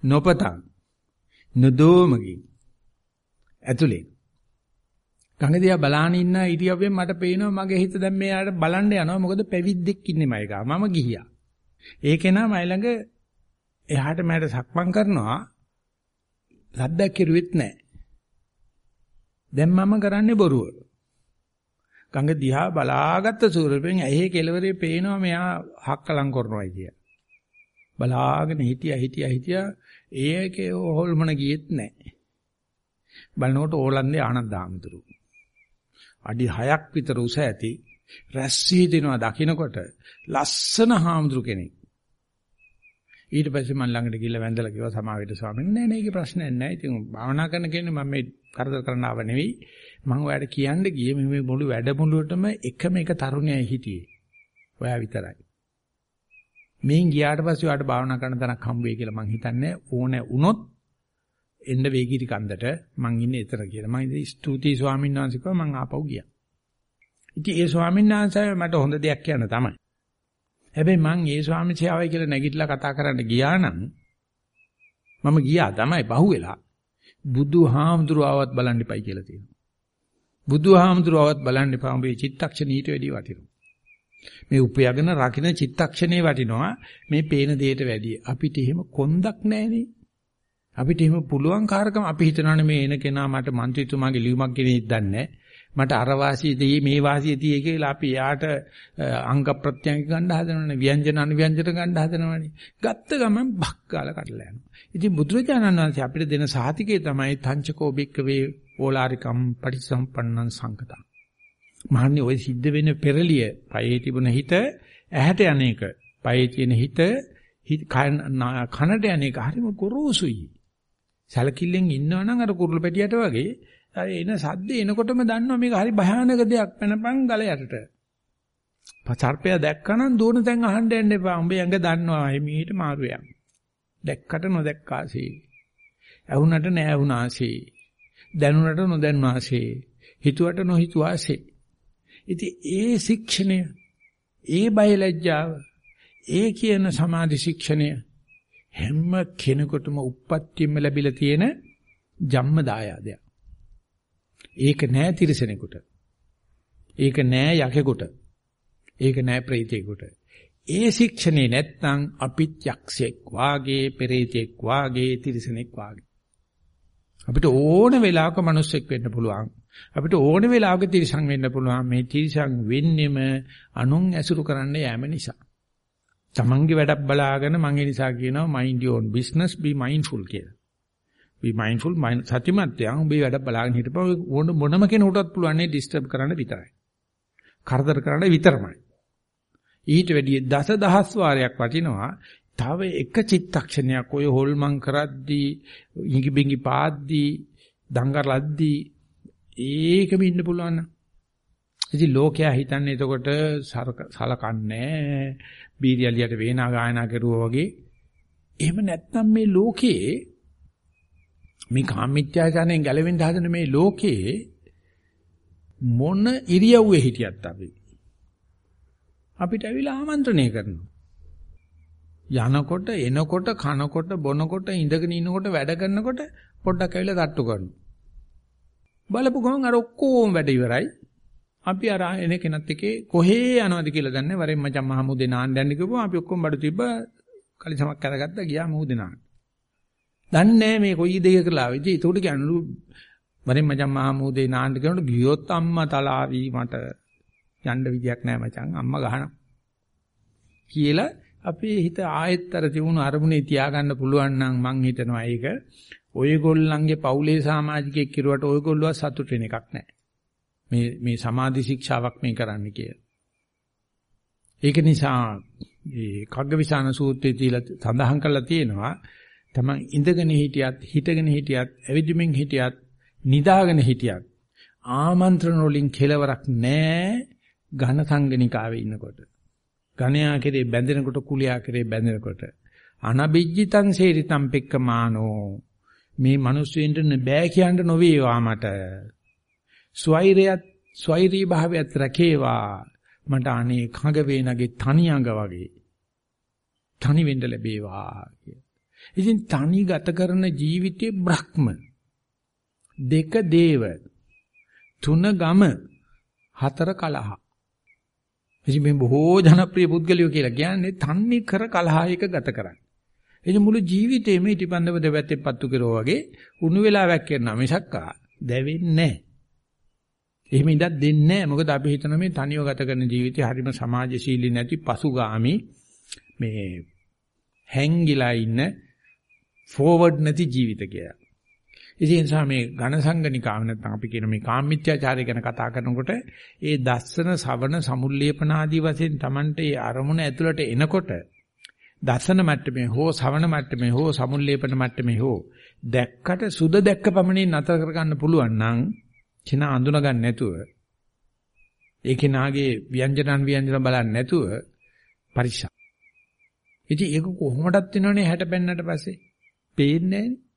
නොපතන් නොදෝමකින් ඇතුලේ ගඟ දිහා බලාන ඉන්න ඉරියව්වෙන් මට පේනවා මගේ හිත දැන් මෙයාට බලන්න යනවා. මොකද පැවිද්දෙක් ඉන්නේ මයි ගා මම ගිහියා. ඒකේ නම මයි ළඟ එහාට මට සක්මන් කරනවා. සද්දක් කෙරුවෙත් නැහැ. දැන් මම කරන්නේ බොරුව. ගඟ දිහා බලාගත්ත සූරපෙන් ඇහි කෙලවරේ පේනවා මෙයා හක්කලම් කරනවායි කිය. බලාගෙන හිටියා හිටියා හිටියා. ඒකේ හොල්මන ගියෙත් නැහැ. බලනකොට ඕලන්දේ ආනන්ද ආමතුරු. අඩි 6ක් විතර උස ඇති රැස්සී දෙනවා දකින්නකොට ලස්සන හාමුදුරු කෙනෙක්. ඊට පස්සේ මම ළඟට ගිහිල්ලා වැඳලා කිව්වා සමාවෙට ස්වාමීන් නෑ නෑ ඒකේ ප්‍රශ්නයක් නෑ. ඉතින් භාවනා කරන කෙනෙක් මම මේ කරදර කරන්න ආව නෙවෙයි. මම ඔයාලට කියන්න ගියේ මේ මුළු වැඩමුළුවටම එකම එක තරුණයයි හිටියේ. ඔයා විතරයි. මේන් ගියාට පස්සේ ඔයාලට භාවනා කරන්න තරක් හම්බ වෙයි කියලා මං හිතන්නේ ඕනේ වුණොත් එන්න වේගිරි කන්දට මං ඉන්නේ එතන කියලා. මම ඉතින් ස්තුතියි ස්වාමීන් වහන්සේ කිව්වා මං ආපහු ගියා. ඉතින් ඒ ස්වාමීන් වහන්සේ මට හොඳ දෙයක් කියන්න තමයි. හැබැයි මං ඒ ස්වාමීන් වහන්සේ කියලා නැගිටලා කතා කරන්න ගියා නම් මම ගියා තමයි බහුවෙලා. බුදුහාමුදුරුවවත් බලන්න එපයි කියලා තියෙනවා. බුදුහාමුදුරුවවත් බලන්න එපා උඹේ චිත්තක්ෂණ ඊට වැඩිය වටිනවා. මේ උපයගෙන රකින්න චිත්තක්ෂණේ වටිනවා මේ පේන දෙයට වැඩිය. අපිට එහෙම කොන්දක් නැහැනේ. අපිට එහෙම පුළුවන් කාර්කම අපි හිතනවානේ මේ එන කෙනා මට മന്ത്രിතුමාගේ ලියුමක් ගෙනෙයි දන්නේ මට අර වාසියදී මේ වාසියදී කියලා අපි යාට අංග ප්‍රත්‍යංග ගන්න හදනවනේ ව්‍යංජන අනුව්‍යංජන ගන්න හදනවනේ. ගත්ත ගමන් බක්කාල කඩලා යනවා. ඉතින් බුදුරජාණන් වහන්සේ අපිට දෙන සාතිකේ තමයි තංචකෝ බික්කවේ ඕලාරිකම් පටිසම්පන්නං සංකතං. මහන්නේ ওই සිද්ධ වෙන පෙරලිය පයේ තිබුණ හිත ඇහැට යන්නේක පයේ තියෙන හිත කනට යන්නේක හරිම ගොරෝසුයි. සැලකිල්ලෙන් ඉන්නවනම් අර කුරුළු පැටියට වගේ එන සද්ද එනකොටම දන්නවා මේක හරි භයානක දෙයක් වෙනපන් ගල යටට. සර්පයා දැක්කනම් දුවන තැන් අහන්න යන්න එපා. උඹ ඇඟ දන්නවා එමීට මාරුයක්. දැක්කට නොදැක්කාසේ. ඇහුනට නැහැ දැනුණට නොදැන්වාසේ. හිතුවට නොහිතුවාසේ. ඉතින් ඒ ශික්ෂණය, ඒ බයලජ්ජාව, ඒ කියන සමාධි ශික්ෂණය හැම කෙනෙකුටම උප්පත්තියෙම ලැබිලා තියෙන ජම්ම දායාදයක්. ඒක නෑ තිරසනෙකුට. ඒක නෑ යකෙකුට. ඒක නෑ ප්‍රේතයෙකුට. ඒ ශික්ෂණේ නැත්නම් අපිත් යක්ෂයෙක් වාගේ, පෙරේතෙක් වාගේ, තිරසනෙක් වාගේ. අපිට ඕන වෙලාවක මිනිස්සෙක් වෙන්න පුළුවන්. අපිට ඕන වෙලාවක තිරසං වෙන්න පුළුවන්. මේ තිරසං වෙන්නෙම අනුන් ඇසුරු කරන්න යෑම නිසා. තමන්ගේ වැඩක් බලාගෙන මම ඒ නිසා කියනවා mind your own business be mindful කියලා. be mindful සතිමත් යන් ඔබේ වැඩ බලාගෙන හිටපුවා මොනම කෙනෙකුටත් පුළුවන් නේ disturb කරන්න විතරයි. කරදර කරන්න විතරමයි. ඊට වැඩිය දස දහස් වාරයක් වටිනවා තව එක චිත්තක්ෂණයක් ඔය හොල්මන් කරද්දී ඉඟි බිඟි පාද්දී දඟලද්දී ඒකෙම ඉන්න පුළුවන් නම් ඉතින් ලෝකයා හිතන්නේ එතකොට සලකන්නේ බීරියලියට වේනා ගායනා කරුවා වගේ. එහෙම නැත්නම් මේ ලෝකේ මේ කාමීත්‍යාචාරයෙන් ගැලවෙන්න හදන මේ ලෝකේ මොන ඉරියව්වේ හිටියත් අපි? අපිට ඇවිල්ලා ආමන්ත්‍රණය කරනවා. යනකොට එනකොට කනකොට බොනකොට ඉඳගෙන ඉන්නකොට වැඩ කරනකොට පොඩ්ඩක් ඇවිල්ලා තට්ටු කරනවා. බලපු ගමන් අර ඔක්කොම වැඩ ඉවරයි. අපි අර එන කෙනත් එකේ කොහේ යනවද කියලා දන්නේ වරෙන් මචං මහමුදේ නාන්න යන්න කිව්වම අපි ඔක්කොම බඩු තිබ්බ කලිසමක් අරගත්තා ගියා මුහුදේ නාන්න. දන්නේ මේ කොයි දෙයක කියලා ආවේ. ඉතින් ඒකට කියනලු වරෙන් මචං මහමුදේ නාන්න කියනකොට ගියොත් අම්මා තලාවි මට යන්න විදියක් නැහැ මචං අම්මා ගහනවා. කියලා අපේ හිත ආයෙත් අර තිබුණු අරමුණේ තියාගන්න පුළුවන් නම් මං හිතනවා ඒක ඔයගොල්ලන්ගේ පවුලේ සමාජිකයෙක් කිරුවට ඔයගොල්ලෝ සතුට වෙන එකක් නැහැ. මේ මේ සමාධි ශික්ෂාවක් මේ කරන්න කියලා. ඒක නිසා මේ කග්ගවිසාන සූත්‍රයේ තියලා සඳහන් කරලා තියෙනවා තමන් ඉඳගෙන හිටියත් හිටගෙන හිටියත් ඇවිදින්මින් හිටියත් නිදාගෙන හිටියත් ආමන්ත්‍රණ වලින් කෙලවරක් නැහැ ඝන සංගණිකාවේ ඉන්නකොට. ඝණයා කෙරේ බැඳෙනකොට කුලියා කෙරේ බැඳෙනකොට අනබිජ්ජිතං සේරිතං පෙක්කමානෝ මේ මිනිස්සුන්ට බෑ කියන්න නොවේවා මට ස්වෛරයත් ස්වෛරී භාවයත් රැකේවා මට අනේ කඟ වේනගේ තනි අඟ වගේ තනි වෙන්න ලැබේවා කිය. ඉතින් තනි ගත කරන ජීවිතේ බ්‍රහ්ම දෙක දේව තුන ගම හතර කලහ. ඉතින් මේ බොහෝ ජනප්‍රිය පුද්ගලයෝ කියලා කියන්නේ තන්නේ කර කලහයක ගත කරන්නේ. එනිසා මුළු ජීවිතේම ඊටිපන්දව දෙවැත්තේ පත්තු කරෝ වගේ උණු වෙලාවක් කරනවා මිසක්කා දැවෙන්නේ නැහැ. එහෙම ඉඳක් දෙන්නේ නැහැ. මොකද අපි හිතන මේ තනියව ගත කරන ජීවිතය හරිම සමාජශීලී නැති පසුගාමි මේ හැංගිලා ඉන්න ෆෝවර්ඩ් නැති ජීවිත කියලා. ඉතින් ඒ නිසා මේ ඝන සංගණිකාව නැත්නම් අපි කියන මේ කාමීත්‍යාචාරය ගැන කතා කරනකොට ඒ දස්සන සවන සමුල්ලේපන ආදී වශයෙන් Tamante ඒ අරමුණ ඇතුළට එනකොට දසන මට්ටමේ හෝ සවන මට්ටමේ හෝ සමුල්ලේපන මට්ටමේ හෝ දැක්කට සුද දැක්ක පමණින් නතර කරගන්න පුළුවන් නම් කෙනා අඳුන ගන්න නැතුව ඒ කෙනාගේ ව්‍යංජනන් ව්‍යංජන බලන්නේ නැතුව පරික්ෂා. ඉතින් ඒක කොහොමදත් වෙනවනේ 60 පෙන්නට පස්සේ. පේන්නේ නැහැනේ.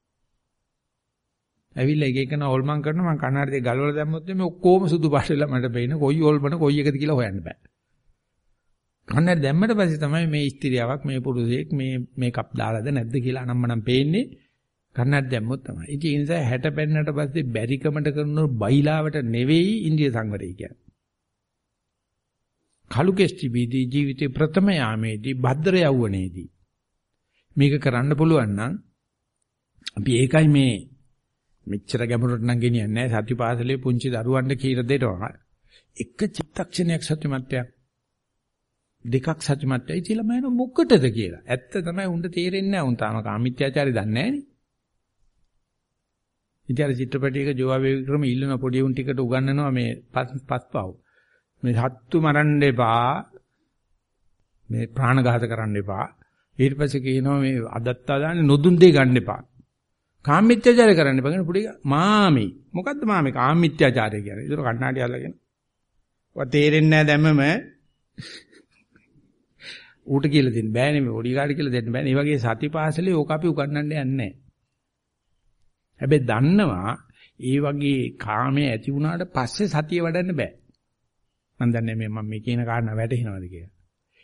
ඇවිල්ලා එක එකන ඕල්මන් කරනවා මම කන්නාඩියේ ගලවලා දැම්මොත් මේ ඔක්කොම සුදු පාට වෙලා මට පේන කොයි ඕල්මන කොයි එකද කියලා හොයන්න බෑ. කන්නාඩි දැම්මට පස්සේ තමයි මේ ස්ත්‍රියාවක් මේ පුරුෂයෙක් මේ මේකප් දාලාද නැද්ද කියලා අනම්මනම් පේන්නේ. කන්නක් දැම්මොත් තමයි. ඉතින් ඒ නිසා 60 පෙන්නට පස්සේ බැරිකමට කරන බයිලාවට නෙවෙයි ඉන්දිය සංවරය කියන්නේ. කලු කෙස්ටිබීදී ජීවිතේ ප්‍රථම යාමේදී භද්‍ර යවුවනේදී මේක කරන්න පුළුවන් නම් අපි ඒකයි මේ මෙච්චර ගැඹුරට නම් ගෙනියන්නේ නැහැ. සතිපාසලේ පුංචි දරුවන්ට කීර දෙනවා. එක චිත්තක්ෂණයක් සතිමත්යක් දෙකක් සතිමත්යයි කියලා මම මොකටද කියලා. ඇත්ත තමයි උන්ට තේරෙන්නේ නැහැ. උන් තාම කාමිත්‍යාචාරය දන්නේ නැහැ ඉතින් අර චිත්‍රපටයක ජෝවා වික්‍රම ඉල්ලන පොඩි උන් ටිකට උගන්වනවා මේ පස්පව්. මේ සත්තු මරන්න එපා. මේ ප්‍රාණඝාත කරන්න එපා. ඊට පස්සේ කියනවා මේ අදත්තා දාන්නේ නොදුන් දෙය ගන්න එපා. කාමීත්‍යාචාරය කරන්න එපා කියන පොඩි මාමි. මොකද්ද මාමි? කාමීත්‍යාචාරය කියන්නේ. ඒක කණ්ණාඩි අල්ලගෙන. ඔය තේරෙන්නේ නැහැ දැම්මම ඌට කියලා දෙන්න බෑනේ මේ ඔඩි කාඩි කියලා දෙන්න බෑනේ. මේ වගේ සතිපාසලේ ඕක අපි උගන්වන්න යන්නේ නැහැ. හැබැයි දන්නවා ඒ වගේ කාමයේ ඇති වුණාට පස්සේ සතිය වඩන්න බෑ. මම දන්නේ මේ මම මේ කියන කාරණා වැටහෙනවද කියලා.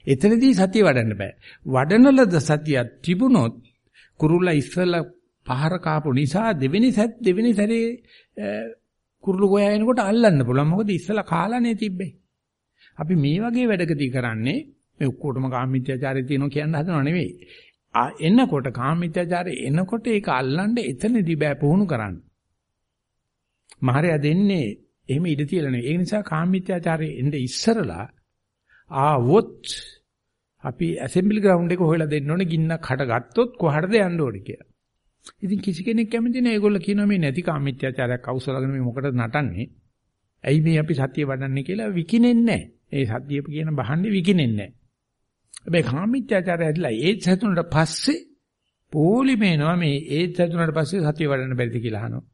එතනදී සතිය වඩන්න බෑ. වඩන ලද සතිය තිබුණොත් කුරුල්ලා ඉස්සලා පහර කාපු නිසා දෙවෙනි සැත් දෙවෙනි සැරේ කුරුළු ගෝයා එනකොට අල්ලන්න පුළුවන්. මොකද ඉස්සලා කාලානේ තිබ්බේ. අපි මේ වගේ වැඩකදී කරන්නේ මේ ඔක්කොටම කාමීත්‍යචාරය තියෙනවා කියන හදනව නෙවෙයි. එනකොට කාමීත්‍යචාරය එනකොට ඒක අල්ලන්න එතනදී බෑ පුහුණු කරන්න. මහරයා දෙන්නේ එහෙම ඉඩ තියලා නෙවෙයි. ඒ නිසා කාමීත්‍යාචාරයේ එnde ඉස්සරලා ආවොත් අපි ඇසෙම්බලි ග්‍රවුන්ඩ් එක හොයලා දෙන්න ඕනේ ගින්නක් හටගත්තොත් කොහටද යන්න ඕනේ කියලා. ඉතින් කිසි කෙනෙක් කැමති නෑ ඒගොල්ලෝ කියනවා මේ නැති කාමීත්‍යාචාරයක් අවසලගෙන මේ මොකටද නටන්නේ? ඇයි මේ අපි සතිය වඩන්නේ කියලා විකිනෙන්නේ නෑ. ඒ සතිය කියන බහන්නේ විකිනෙන්නේ නෑ. හැබැයි කාමීත්‍යාචාරය ඇදලා ඒ සතුනට පස්සේ පොලිමේනවා මේ ඒ සතුනට පස්සේ සතිය වඩන්න බැරිද කියලා අහනවා.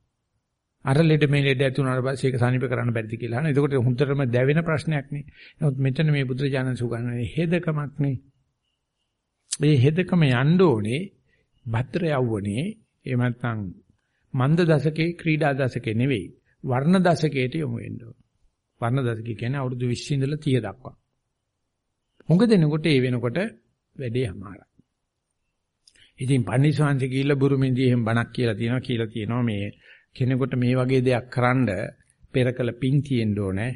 අර ලෙඩ මේ ලෙඩ ඇති වුණාට පස්සේ ඒක සනීප කරන්න බැරිද කියලා අහනවා. එතකොට හුඳටම දැවෙන ප්‍රශ්නයක් නේ. නමුත් මෙතන මේ බුදුරජාණන් සුගන්නනේ හෙදකමක් නේ. මේ හෙදකම යන්න ඕනේ භද්‍ර යවුවනේ එහෙම නැත්නම් මන්ද දශකේ ක්‍රීඩා දශකේ නෙවෙයි වර්ණ දශකයට යොමු වෙන්න ඕන. වර්ණ දශකේ කියන්නේ අවුරුදු 20 ඉඳලා 30 දක්වා. හුඟ දෙනකොට ඒ වෙනකොට වැඩේ අමාරුයි. ඉතින් පන්සිවාංශ කියලා බුරුමෙන්දී එහෙම බණක් කියලා තියෙනවා කියලා තියෙනවා මේ කෙනෙකුට මේ වගේ දෙයක් කරන්න පෙරකල පිං තියෙන්න ඕනේ.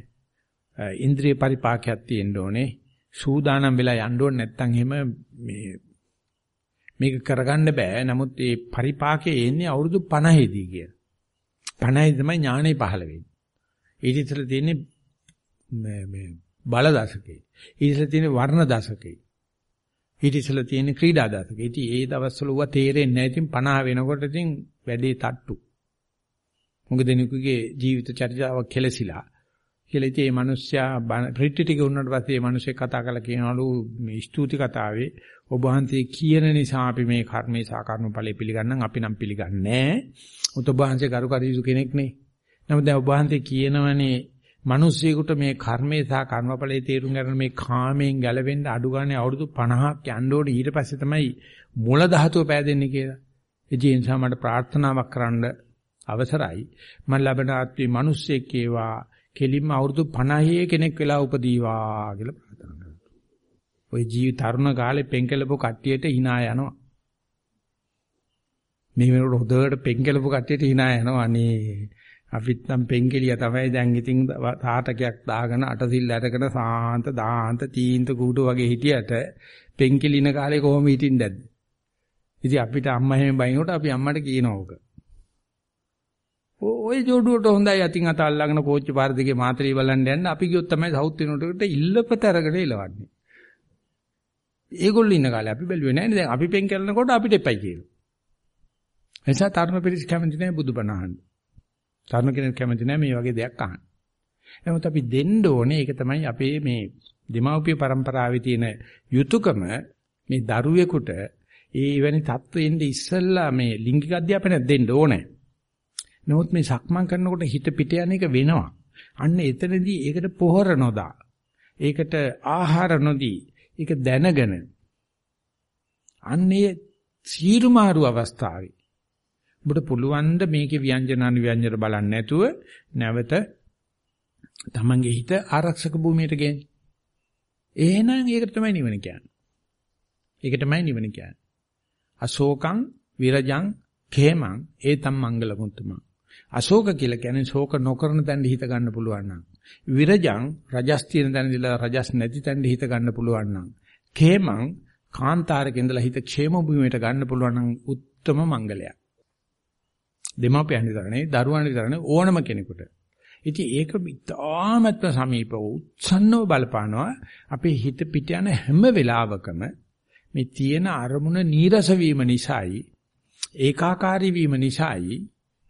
ඉන්ද්‍රිය පරිපාකයක් තියෙන්න ඕනේ. සූදානම් වෙලා යන්න ඕනේ නැත්නම් එහෙම මේ මේක කරගන්න බෑ. නමුත් ඒ පරිපාකයේ එන්නේ අවුරුදු 50 දී කියලා. 50 තමයි ඥානෙ පහළ වෙන්නේ. ඊට ඉස්සෙල්ලා තියෙන්නේ මේ මේ බල දශකේ. ඊට ඉස්සෙල්ලා තියෙන්නේ වර්ණ දශකේ. ඊට ඉස්සෙල්ලා තියෙන්නේ ක්‍රීඩා දශකේ. ඉතින් ඒ දවස්වල ඌව තේරෙන්නේ නැහැ. ඉතින් 50 වෙනකොට ඉතින් වැඩේ තට්ටු. මොකද දෙනෙකුගේ ජීවිත චර්යාවක් කෙලසිලා. කියලා ඉතින් මේ මිනිස්සයා රිට්ටි ටික වුණාට පස්සේ මේ මිනිස්සේ කතා කරලා කියනවලු මේ ස්තුති කතාවේ ඔබ වහන්සේ කියන නිසා අපි මේ කර්මේ සහ කර්මඵලෙ පිළිගන්නම් අපි නම් පිළිගන්නේ නැහැ. උත ඔබ වහන්සේ කරු කරීසු කෙනෙක් නේ. නමුත් දැන් ඔබ වහන්සේ කියනවනේ මිනිස්සෙකුට මේ කර්මේ සහ කර්මඵලයේ තේරුම් ගන්න මේ කාමයෙන් ගැලවෙන්න අඩු ගන්න අවුරුදු 50ක් යන්න ඕනේ ඊට පස්සේ තමයි මූල ධාතුව පෑදෙන්නේ කියලා. ඒ නිසා මට ප්‍රාර්ථනාවක් කරන්න අවසරයි. මම ලබන ආත්මේ මිනිස්සෙක් ඒවා කෙලින්ම අවුරුදු 50 කෙනෙක් වෙලා උපදීවා කියලා ප්‍රාර්ථනා කරනවා. ওই ජීවි තරුණ කාලේ පෙන්කලපු කට්ටියට hina යනවා. මේ වෙනකොට හොදට පෙන්කලපු කට්ටියට hina යනවා. අනේ අපිත් නම් පෙන්කෙලිය තමයි දැන් ඉතින් තාටකයක් දාගෙන අටසිල් අරගෙන සාන්ත දාන්ත තීන්ත කූඩු වගේ හිටියට පෙන්කෙලින කාලේ කොහොම හිටින්නද? ඉතින් අපිට අම්මා එහෙම බයිනකොට අපි අම්මට කියනවා ඕක. ඔය ජෝඩුවට හොඳයි අතින් අත අල්ලගෙන කෝච්චි පාර දිගේ මාත්‍රී බලන්න යන්න අපි ගියොත් තමයි සවුත් වෙනකොට ඉල්ලපත අරගෙන ඉලවන්නේ. ඒගොල්ලෝ ඉන්න කාලේ අපි බැලුවේ නැහැ නේද? අපි පෙන් කරනකොට අපිට එපයි කියලා. එනිසා තරුණ පිරිස කැමති නැහැ බුදුබණ අහන්න. තරුණ කෙනෙක් කැමති නැහැ මේ වගේ දෙයක් අහන්න. නමුත් අපි දෙන්න ඕනේ ඒක තමයි අපේ මේ දෙමව්පිය પરම්පරාවේ තියෙන යුතුයකම මේ දරුවෙකුට ඒ වැනි தත්වෙන්න ඉස්සෙල්ලා මේ ලිංගික අධ්‍යාපනය දෙන්න ඕනේ. නමුත් මේ සක්මන් කරනකොට හිත පිට යන එක වෙනවා. අන්න එතනදී ඒකට පොහොර නොදා. ඒකට ආහාර නොදී. ඒක දැනගෙන. අන්නේ සීරුමාරු අවස්ථාවේ ඔබට පුළුවන් ද මේකේ ව්‍යංජන අනුව්‍යංජන බලන්නේ නැතුව නැවත තමන්ගේ හිත ආරක්ෂක භූමියට ගෙන්න. එහෙනම් ඒකට තමයි නිවන කියන්නේ. ඒක තමයි නිවන කියන්නේ. අශෝකං විරජං khemං ඒතම් මංගල මුත්තමං අශෝක කියලා කියන්නේ ශෝක නොකරන තැන හිත ගන්න පුළුවන් නම් විරජං රජස් තියෙන තැන ඉඳලා රජස් නැති තැන හිත ගන්න පුළුවන් නම් කේමං කාන්තාරක ඉඳලා හිත ക്ഷേම භූමියට ගන්න පුළුවන් නම් උත්තම මංගලයක් දෙමාපියන් විතරනේ දරුවන් විතරනේ ඕනම කෙනෙකුට ඉතින් ඒක ඉතාමත්ම සමීපව උත්සන්නව බලපානවා අපේ හිත පිට යන හැම වෙලාවකම මේ තියෙන අරමුණ නීරස වීම නිසායි ඒකාකාරී වීම නිසායි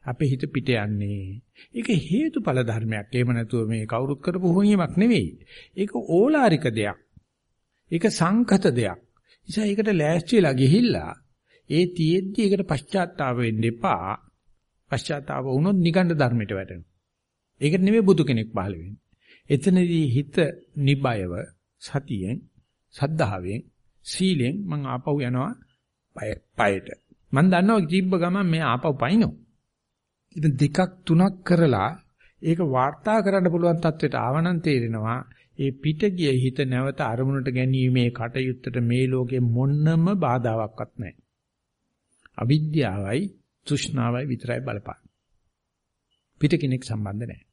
අපේ හිත පිට යන්නේ. ඒක හේතුඵල ධර්මයක්. එහෙම නැතුව මේ කවුරුත් කරපු හොනියමක් නෙවෙයි. ඒක ඕලාරික දෙයක්. ඒක සංකත දෙයක්. නිසා ඒකට ලෑස්තිලා ගිහිල්ලා ඒ තියෙද්දි ඒකට පශ්චාත්තාප වෙන්න එපා. පශ්චාත්තාප වුණොත් නිකණ්ඩ ධර්මයට වැටෙනවා. ඒකට නෙමෙයි බුදු කෙනෙක් පහළ වෙන්නේ. එතනදී හිත නිබයව සතියෙන් සද්ධාවෙන් සීලෙන් මං ආපහු යනවා පයට. මං දන්නවා ජීබ්බ ගමන් මේ ආපහු පයින්නෝ. ඉතින් දෙකක් තුනක් කරලා ඒක වාර්තා කරන්න පුළුවන් තත්වයට ආවනම් තේරෙනවා ඒ පිට ගිය හිත නැවත අරමුණට ගැනීමේ කටයුත්තට මේ ලෝකේ මොන්නම බාධාවක්වත් නැහැ. අවිද්‍යාවයි තෘෂ්ණාවයි විතරයි බලපාන. පිට කෙනෙක් සම්බන්ධ නැහැ.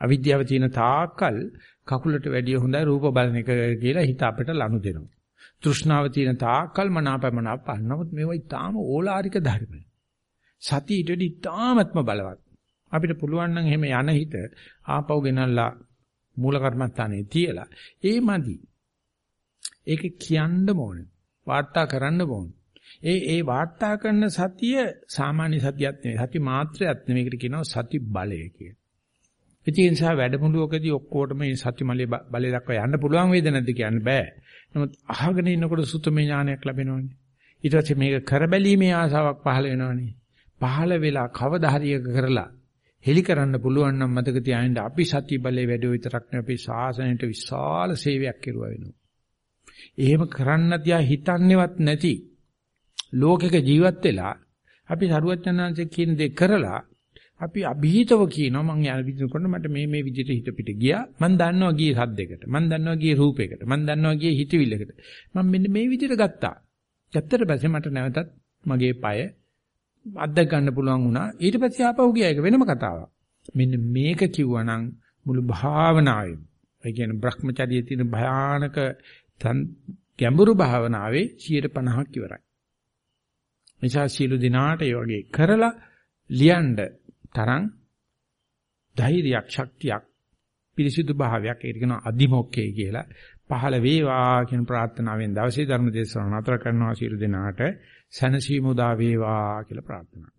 අවිද්‍යාව තියෙන තාක්කල් කකුලට වැඩිය හොඳයි රූප බලන එක කියලා හිත අපිට ලනු දෙනවා. තෘෂ්ණාව තියෙන තාක්කල් මනාපමනාප පන්නමුත් මේවා ඊටාම ඕලාරික ධර්ම. සතිය ඊට වඩා ඉතාමත්ම බලවත්. අපිට පුළුවන් නම් එහෙම යන හිත ආපහු ගෙනල්ලා මූල කර්මත්තානේ තියලා ඒ මදි. ඒක කියන්න ඕනේ. වාර්තා කරන්න ඕනේ. ඒ ඒ වාර්තා කරන සතිය සාමාන්‍ය සතියක් නෙවෙයි. සති මාත්‍රයක් නෙවෙයි. මේකට කියනවා සති බලය කියලා. ඒ නිසා වැඩමුළුවකදී ඔක්කොටම මේ සතිමලේ බලය දක්වා යන්න පුළුවන් වේද නැද්ද කියන්න බෑ. නමුත් අහගෙන ඉන්නකොට සුතමේ ඥානයක් ලැබෙනවනේ. ඊට පස්සේ මේක කරබැලීමේ ආසාවක් පහළ වෙනවනේ. පහළ වෙලා කවදා හරි කරලා හෙලි කරන්න පුළුවන් නම් මතක තියාගන්න අපි සති බලේ වැඩෝ විතරක් නෙවෙයි අපි සාසනයට විශාල සේවයක් කෙරුවා වෙනවා. එහෙම කරන්න තියා හිතන්නේවත් නැති ලෝකෙක ජීවත් වෙලා අපි සරුවචනාංශයේ කියන දේ කරලා අපි අභීතව කියනවා මං යන විදිහට මට මේ මේ විදිහට හිත පිට ගියා. මං දන්නවා ගියේ සද්දයකට. මං දන්නවා ගියේ රූපයකට. මං දන්නවා ගියේ හිතවිල්ලකට. මං මෙන්න මේ විදිහට ගත්තා. ගත්තට පස්සේ මට නැවතත් මගේ পায় අද්දක් ගන්න පුළුවන් වුණා. ඊට පස්සේ ආපහු ගියා. ඒක වෙනම කතාවක්. මෙන්න මේක කිව්වනම් මුළු භාවනාවෙම ඒ කියන්නේ Brahmacharya තියෙන භයානක ගැඹුරු භාවනාවේ 50%ක් ඉවරයි. නිසා සියලු දිනාට ඒ වගේ කරලා ලියන්න තරම් ධෛර්යයක් ශක්තියක් පිරිසිදු භාවයක් ඒකට කියනවා අදිමොක්කේ කියලා පහළ වේවා කියන ප්‍රාර්ථනාවෙන් දවසේ ධර්ම දේශනාව නතර කරනවා. සියලු දෙනාට සනසීමු දා වේවා කියලා ප්‍රාර්ථනා.